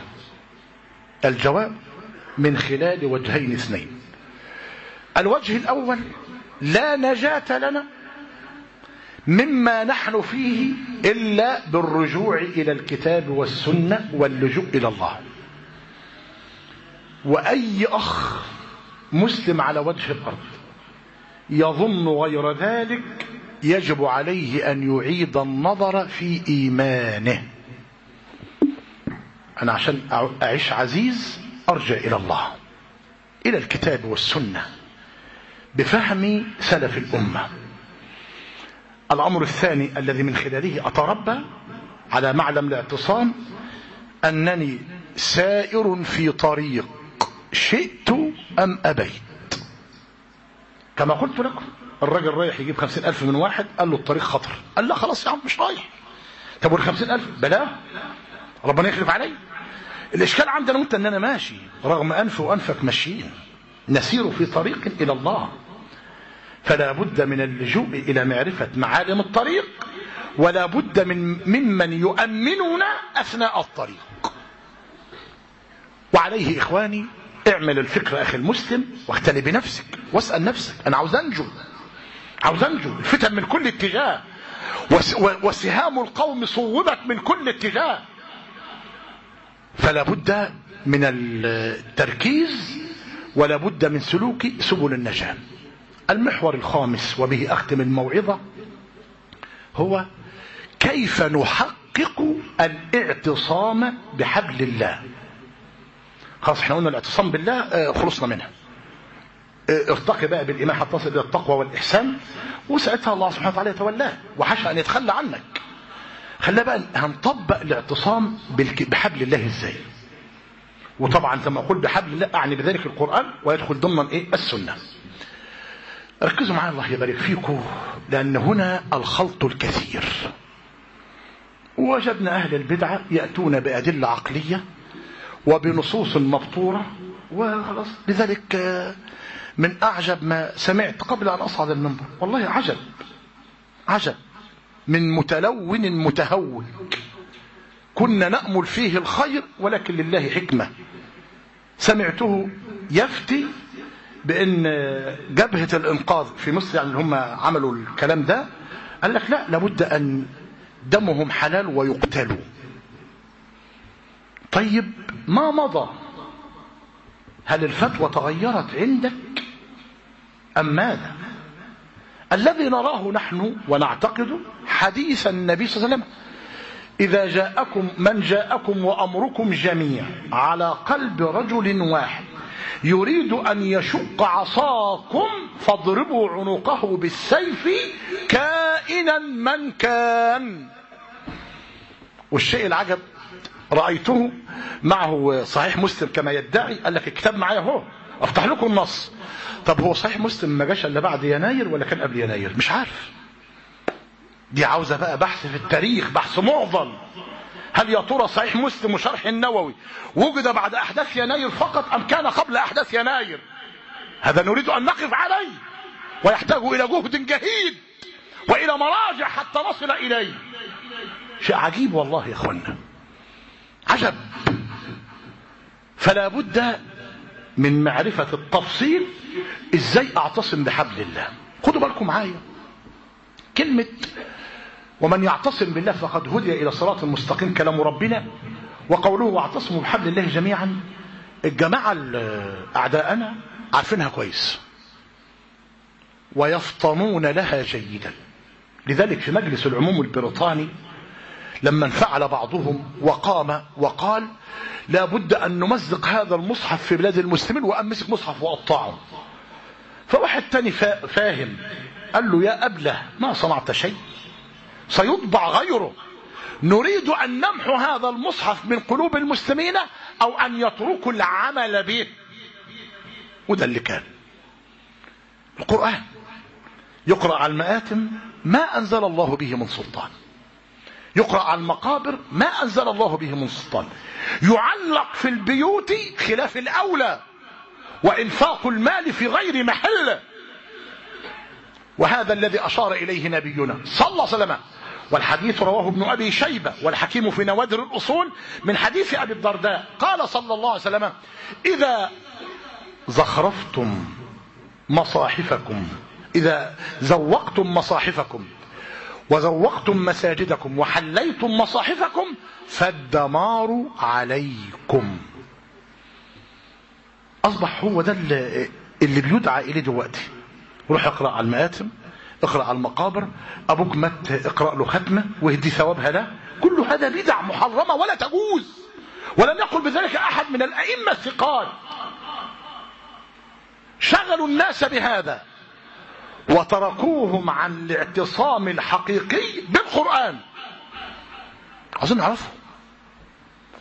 الجواب من خلال وجهين اثنين. الوجه الأول لا نجاة لنا مما نحن فيه إلا بالرجوع إلى الكتاب والسنة واللجوء إلى الله. وأي أخ مسلم على وجه الأرض يظن غير ذلك يجب عليه أن يعيد النظر في إيمانه. أنا عشان أعيش عزيز أرجع إلى الله إلى الكتاب والسنة بفهم سلف الأمة. الأمر الثاني الذي من خلاله أتربى على معلم الاعتصام أنني سائر في طريق شئت أم أبيت. كما قلت لكم الراجل رايح يجيب خمسين ألف من واحد قال له الطريق خطر. قال لا خلاص يا عم مش رايح. طب والخمسين ألف؟ بلاه ربنا يخلف علي. الإشكال عندنا وأنت أن أنا ماشي رغم أنف وأنفك ماشيين. نسير في طريق إلى الله. فلا بد من اللجوء إلى معرفة معالم الطريق ولا بد من ممن يؤمننا أثناء الطريق. وعليه إخواني اعمل الفكر أخي المسلم واختلي بنفسك واسأل نفسك أنا عاوز أنجو عاوز أنجو الفتن من كل اتجاه وسهام القوم صوبت من كل اتجاه. فلا بد من التركيز ولا بد من سلوك سبل النجاة المحور الخامس وبه أختم الموعظة هو كيف نحقق الاعتصام بحبل الله؟ خلاص إحنا قلنا الاعتصام بالله خلصنا منها. ارتقي بقى بالإيمان حتى تصل إلى التقوى والإحسان وساعتها الله سبحانه وتعالى يتولاه. وحاشا أن يتخلى عنك. خلينا بقى هنطبق الاعتصام بحبل الله إزاي؟ وطبعا كما أقول بحبل الله أعني بذلك القرآن ويدخل ضمن إيه؟ السنة. ركزوا معايا الله يبارك فيكم لأن هنا الخلط الكثير. وجدنا أهل البدعه يأتون بأدلة عقلية وبنصوص مبطورة وخلاص. لذلك من أعجب ما سمعت قبل أن أصعد المنبر. والله عجب عجب. من متلون متهوك كنا نأمل فيه الخير ولكن لله حكمة. سمعته يفتي بأن جبهة الإنقاذ في مصر يعني هم عملوا الكلام ده قال لك لا لابد أن دمهم حلال ويقتلوا. طيب ما مضى؟ هل الفتوى تغيرت عندك أم ماذا؟ الذي نراه نحن ونعتقده حديث النبي صلى الله عليه وسلم إذا جاءكم من جاءكم وأمركم جميع على قلب رجل واحد يريد أن يشق عصاكم فاضربوا عنقه بالسيف كائنا من كان. والشيء العجب رأيته معه صحيح مسلم كما يدعي قال لك الكتاب معايا أهو أفتح لكم النص. طب هو صحيح مسلم ما جاش إلا بعد يناير ولا كان قبل يناير؟ مش عارف. دي عاوزة بقى بحث في التاريخ بحث معظم هل يا ترى صحيح مسلم وشرح النووي وجد بعد أحداث يناير فقط أم كان قبل أحداث يناير؟ هذا نريد أن نقف عليه ويحتاج إلى جهد جهيد وإلى مراجع حتى نصل إليه. شيء عجيب والله يا أخوانا. عجب. فلا بد من معرفة التفصيل إزاي أعتصم بحبل الله. خدوا بالكم معايا. كلمة ومن يعتصم بالله فقد هدي إلى صراط المستقيم كلام ربنا وقوله واعتصموا بحبل الله جميعا. الجماعة اعداءنا عارفينها كويس. ويفطنون لها جيدا. لذلك في مجلس العموم البريطاني لما انفعل بعضهم وقام وقال لا بد أن نمزق هذا المصحف في بلاد المسلمين وأمسك مصحف وأقطعه. فواحد تاني فاهم قال له يا أبلة ما صنعت شيء. سيطبع غيره. نريد أن نمحو هذا المصحف من قلوب المسلمين أو أن يتركوا العمل به. وده اللي كان. القرآن. يقرأ على المآتم ما أنزل الله به من سلطان. يقرأ على المقابر ما أنزل الله به من سلطان. يعلق في البيوت خلاف الأولى وإنفاق المال في غير محل. وهذا الذي أشار إليه نبينا صلى الله عليه وسلم. والحديث رواه ابن أبي شيبة والحكيم في نوادر الأصول من حديث أبي الدرداء. قال صلى الله عليه وسلم إذا زخرفتم مصاحفكم إذا زوقتم مصاحفكم وزوقتم مساجدكم وحليتم مصاحفكم فالدمار عليكم. أصبح هو ده اللي, بيدعى إليه دلوقتي. روح اقرأ على المآتم. اقرأ على المقابر أبوك مات اقرأ له ختمة واهدي ثوابها له. كل هذا بدع محرمة ولا تجوز. ولم يقل بذلك أحد من الأئمة الثقات شغلوا الناس بهذا. وتركوهم عن الاعتصام الحقيقي بالقرآن. عايزين نعرفه.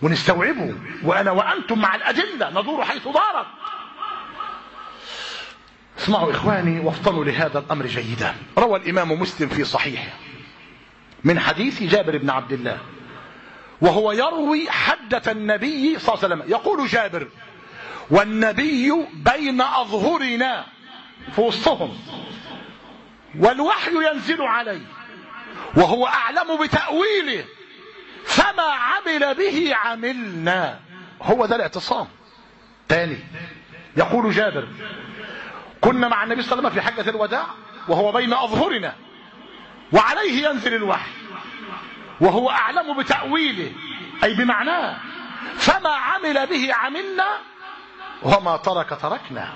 ونستوعبه. وأنا وأنتم مع الأدلة. ندور حيث دارت. اسمعوا إخواني وافطنوا لهذا الأمر جيدا. روى الإمام مسلم في صحيح من حديث جابر بن عبد الله وهو يروي حدث النبي صلى الله عليه وسلم. يقول جابر والنبي بين أظهرنا في وسطهم والوحي ينزل عليه وهو أعلم بتأويله فما عمل به عملنا. هو ده الاعتصام. تاني يقول جابر كنا مع النبي صلى الله عليه وسلم في حجة الوداع وهو بين أظهرنا وعليه ينزل الوحي وهو أعلم بتأويله أي بمعناه فما عمل به عملنا وما ترك تركنا.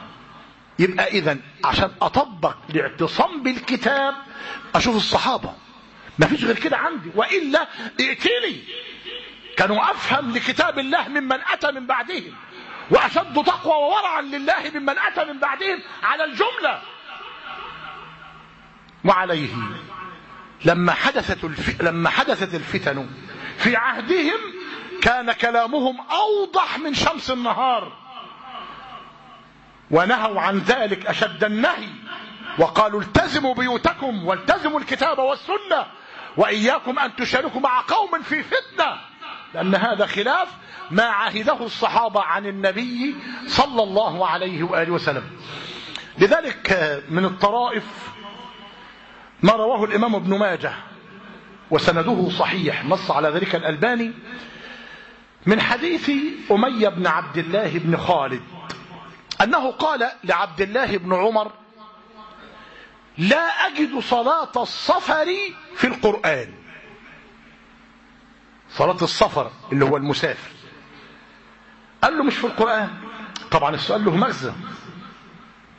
يبقى إذا عشان أطبق الاعتصام بالكتاب أشوف الصحابة. ما فيش غير كده عندي. وإلا ائتلي كانوا أفهم لكتاب الله ممن أتى من بعدهم. وأشد تقوى وورعا لله ممن أتى من بعدهم على الجملة. وعليه لما حدثت الف... لما حدثت الفتن في عهدهم كان كلامهم أوضح من شمس النهار. ونهوا عن ذلك أشد النهي. وقالوا التزموا بيوتكم والتزموا الكتاب والسنة. وإياكم أن تشاركوا مع قوم في فتنة. لأن هذا خلاف ما عهده الصحابة عن النبي صلى الله عليه وآله وسلم. لذلك من الطرائف ما رواه الإمام ابن ماجه وسنده صحيح نص على ذلك الألباني من حديث أمية بن عبد الله بن خالد أنه قال لعبد الله بن عمر لا أجد صلاة الصفر في القرآن. صلاة السفر اللي هو المسافر. قال له مش في القرآن. طبعا السؤال له مغزى.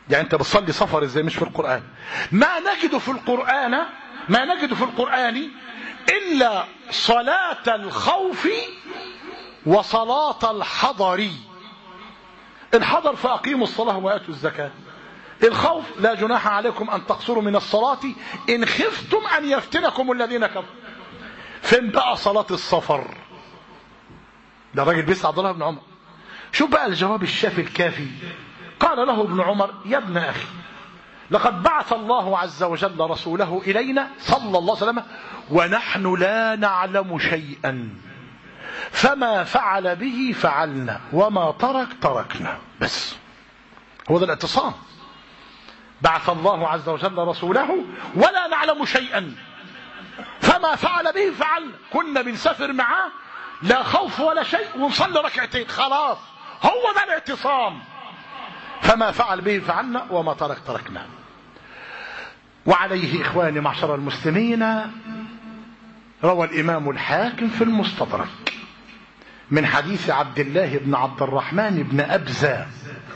يعني أنت بتصلي سفر إزاي مش في القرآن؟ ما نجد في القرآن ما نجد في القرآن إلا صلاة الخوف وصلاة الحضر. الحضر فأقيموا الصلاة وآتوا الزكاة. الخوف لا جناح عليكم أن تقصروا من الصلاة إن خفتم أن يفتنكم الذين كفروا. فين بقى صلاة السفر؟ ده الراجل بيسعى عبد الله بن عمر. شوف بقى الجواب الشافي الكافي. قال له ابن عمر يا ابن أخي لقد بعث الله عز وجل رسوله إلينا صلى الله عليه وسلم ونحن لا نعلم شيئا. فما فعل به فعلنا وما ترك تركنا. بس. هو ده الاعتصام. بعث الله عز وجل رسوله ولا نعلم شيئا. فما فعل به فعلنا كنا بنسافر معاه. لا خوف ولا شيء ونصلي ركعتين. خلاص. هو ده الاعتصام. فما فعل به فعلنا وما ترك تركنا. وعليه إخواني معشر المسلمين روى الإمام الحاكم في المستدرك من حديث عبد الله بن عبد الرحمن بن أبزة.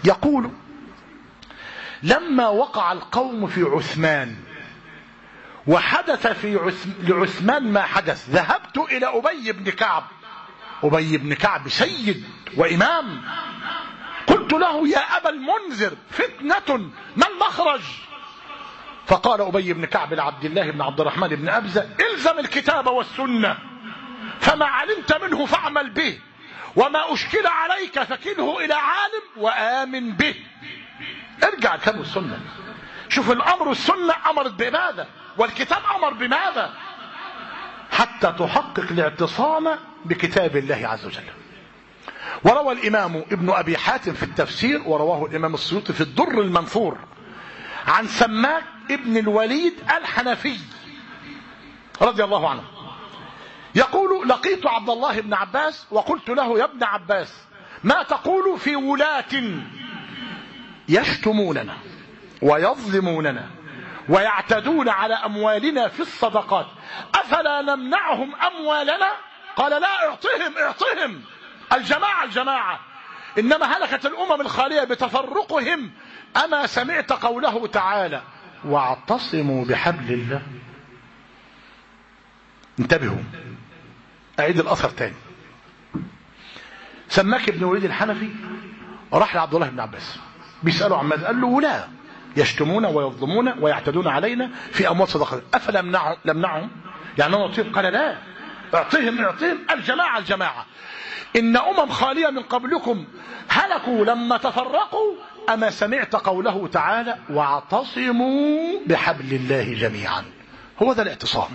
يقول لما وقع القوم في عثمان وحدث في عثم لعثمان ما حدث. ذهبت إلى أبي بن كعب. أبي بن كعب سيد وإمام. قلت له يا أبا المنذر فتنة ما المخرج? فقال أبي بن كعب لعبد الله بن عبد الرحمن بن أبزة إلزم الكتاب والسنة. فما علمت منه فاعمل به. وما أشكل عليك فكله إلى عالم وآمن به. ارجع الكتاب والسنة شوف الأمر السنة أمرت بماذا؟ والكتاب أمر بماذا؟ حتى تحقق الاعتصام بكتاب الله عز وجل. وروى الإمام ابن أبي حاتم في التفسير ورواه الإمام السيوطي في الدر المنثور عن سماك ابن الوليد الحنفي رضي الله عنه. يقول لقيت عبد الله بن عباس وقلت له يا ابن عباس ما تقول في ولاة يشتموننا ويظلموننا ويعتدون على أموالنا في الصدقات. أفلا نمنعهم أموالنا؟ قال لا اعطهم اعطهم الجماعة الجماعة. إنما هلكت الأمم الخالية بتفرقهم. أما سمعت قوله تعالى واعتصموا بحبل الله. انتبهوا. أعيد الأثر تاني. سماك ابن وليد الحنفي راح لعبد الله بن عباس. بيسأله عن ماذا؟ قال له لا. يشتمون ويظلمون ويعتدون علينا في أموال صدقات أفلا نمنعهم يعني أنا أطيب؟ قال لا. أعطيهم أعطيهم. الجماعة الجماعة. إن أمم خالية من قبلكم هلكوا لما تفرقوا. أما سمعت قوله تعالى واعتصموا بحبل الله جميعا. هو ده الاعتصام.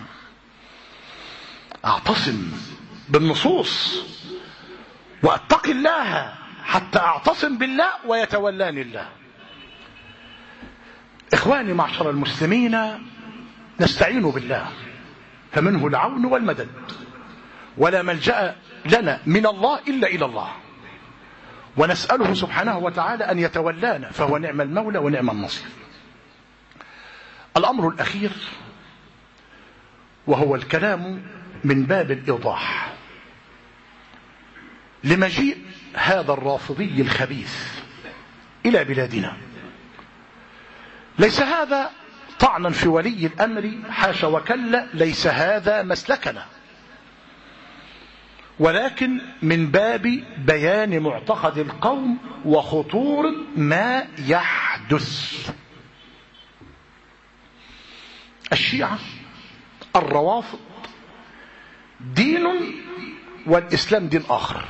أعتصم بالنصوص. واتقي الله حتى أعتصم بالله ويتولاني الله. إخواني معشر المسلمين نستعين بالله فمنه العون والمدد. ولا ملجأ لنا من الله إلا إلى الله. ونسأله سبحانه وتعالى أن يتولانا فهو نعم المولى ونعم النصير. الأمر الأخير وهو الكلام من باب الإيضاح. لمجيء هذا الرافضي الخبيث إلى بلادنا. ليس هذا طعنا في ولي الأمر حاشا وكلا ليس هذا مسلكنا. ولكن من باب بيان معتقد القوم وخطورة ما يحدث. الشيعة الروافض دين والإسلام دين آخر.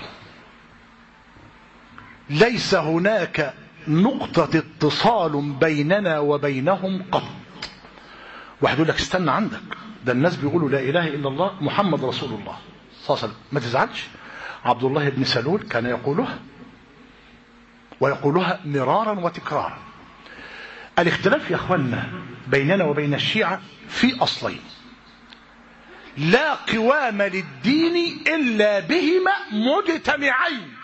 ليس هناك نقطة اتصال بيننا وبينهم قط. واحد يقول لك استنى عندك. ده الناس بيقولوا لا إله إلا الله محمد رسول الله. صلى الله عليه وسلم. ما تزعلش؟ عبد الله بن سلول كان يقولها ويقولها مرارا وتكرارا. الاختلاف يا أخوانا بيننا وبين الشيعة في أصلين. لا قوام للدين إلا بهما مجتمعين.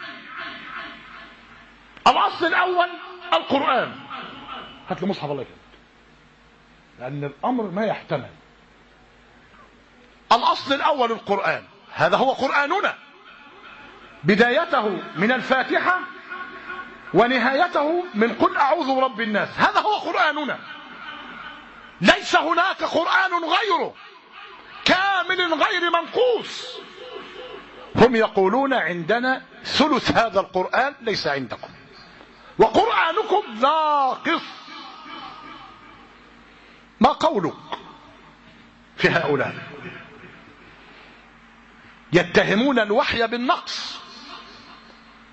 الأصل الأول القرآن. هات لي مصحف الله يكرمك. لأن الأمر ما يحتمل. الأصل الأول القرآن. هذا هو قرآننا. بدايته من الفاتحة ونهايته من قل أعوذ برب الناس. هذا هو قرآننا. ليس هناك قرآن غيره. كامل غير منقوص. هم يقولون عندنا ثلث هذا القرآن ليس عندكم. وقرآنكم ناقص. ما قولك في هؤلاء؟ يتهمون الوحي بالنقص.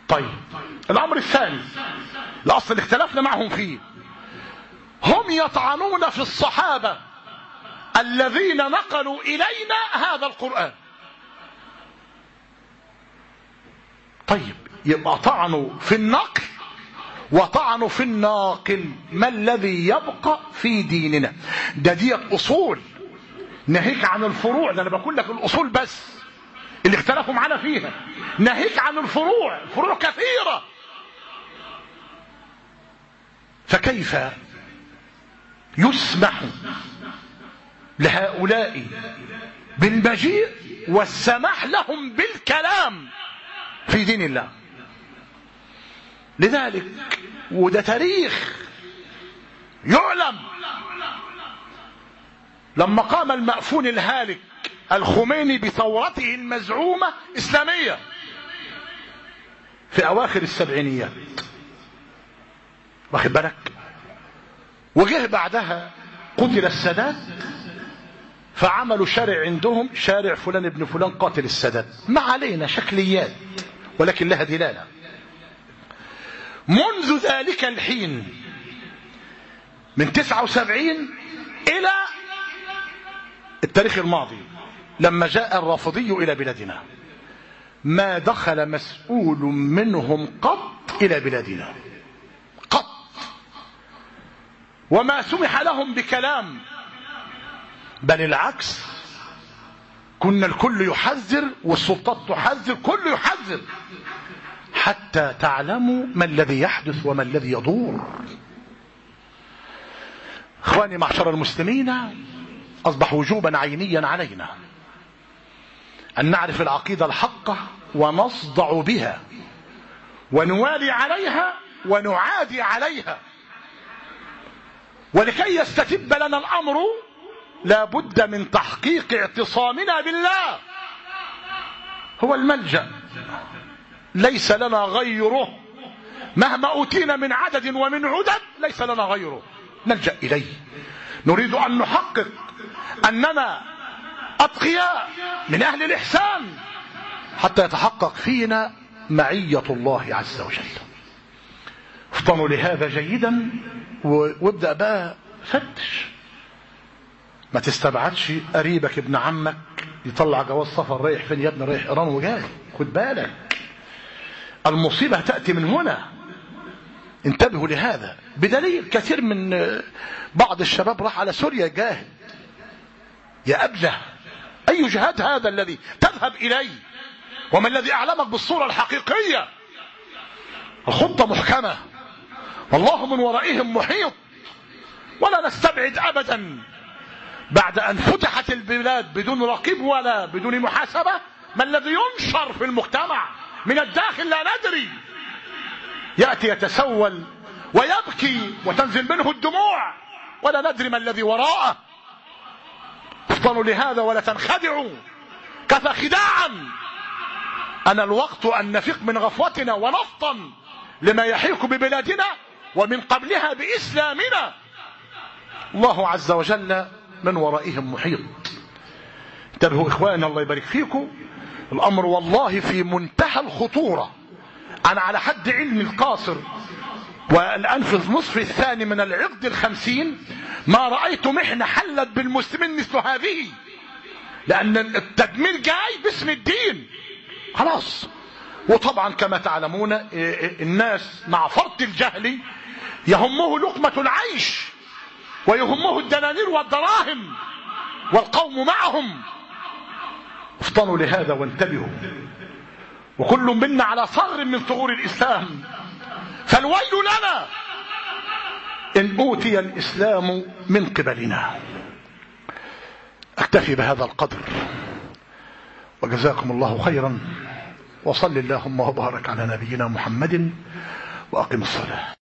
طيب الأمر الثاني الأصل اللي اختلفنا معهم فيه. هم يطعنون في الصحابة الذين نقلوا إلينا هذا القرآن. طيب يبقى طعنوا في النقل وطعنوا في الناقل. ما الذي يبقى في ديننا؟ ده دي اصول ناهيك عن الفروع. ده أنا بقول لك الأصول بس اللي اختلفوا معانا فيها. ناهيك عن الفروع. فروع كثيرة. فكيف يسمح لهؤلاء بالمجيء والسماح لهم بالكلام في دين الله؟ لذلك وده تاريخ يعلم. لما قام المأفون الهالك الخميني بثورته المزعومة إسلامية في أواخر السبعينيات. واخد بالك؟ وجه بعدها قتل السادات فعملوا شارع عندهم شارع فلان ابن فلان قاتل السادات. ما علينا شكليات ولكن لها دلالة. منذ ذلك الحين من 79 إلى التاريخ الماضي لما جاء الرافضي إلى بلادنا. ما دخل مسؤول منهم قط إلى بلادنا. قط. وما سمح لهم بكلام. بل العكس. كنا الكل يحذر والسلطات تحذر كل يحذر. حتى تعلموا ما الذي يحدث وما الذي يدور. إخواني معشر المسلمين أصبح وجوبا عينيا علينا أن نعرف العقيدة الحقة ونصدع بها ونوالي عليها ونعادي عليها. ولكي يستتب لنا الأمر لا بد من تحقيق اعتصامنا بالله. هو الملجأ. ليس لنا غيره. مهما أوتينا من عدد ومن عدد ليس لنا غيره. نلجأ إليه. نريد أن نحقق أننا أتقياء من أهل الإحسان حتى يتحقق فينا معية الله عز وجل. افطنوا لهذا جيدا وابدأ بقى فتش. ما تستبعدش قريبك ابن عمك يطلع جواز سفر رايح فين يا ابني رايح إيران وجاي. خد بالك. المصيبة تأتي من هنا. انتبهوا لهذا. بدليل كثير من بعض الشباب راح على سوريا جاهد يا ابله أي جهاد هذا الذي تذهب إليه؟ وما الذي أعلمك بالصورة الحقيقية؟ الخطة محكمة. والله من ورائهم محيط. ولا نستبعد ابدا بعد أن فتحت البلاد بدون رقيب ولا بدون محاسبة. ما الذي ينشر في المجتمع؟ من الداخل لا ندري. يأتي يتسول ويبكي وتنزل منه الدموع. ولا ندري ما الذي وراءه. افطنوا لهذا ولا تنخدعوا كفى خداعا. أنا الوقت أن نفيق من غفوتنا ونفطن لما يحيك ببلادنا ومن قبلها بإسلامنا. الله عز وجل من ورائهم محيط. انتبهوا إخواننا الله يبارك فيكم. الأمر والله في منتهى الخطورة. أنا على حد علمي القاصر. والآن في النصف الثاني من العقد الخمسين ما رأيت محنة حلت بالمسلمين مثل هذه. لأن التدمير جاي باسم الدين. خلاص. وطبعا كما تعلمون الناس مع فرط الجهل يهمه لقمة العيش ويهمه الدنانير والدراهم والقوم معهم. افطنوا لهذا وانتبهوا. وكل منا على ثغر من ثغور الإسلام. فالويل لنا إن أوتي الإسلام من قبلنا. أكتفي بهذا القدر. وجزاكم الله خيرا. وصل اللهم وبارك على نبينا محمد. وأقم الصلاة.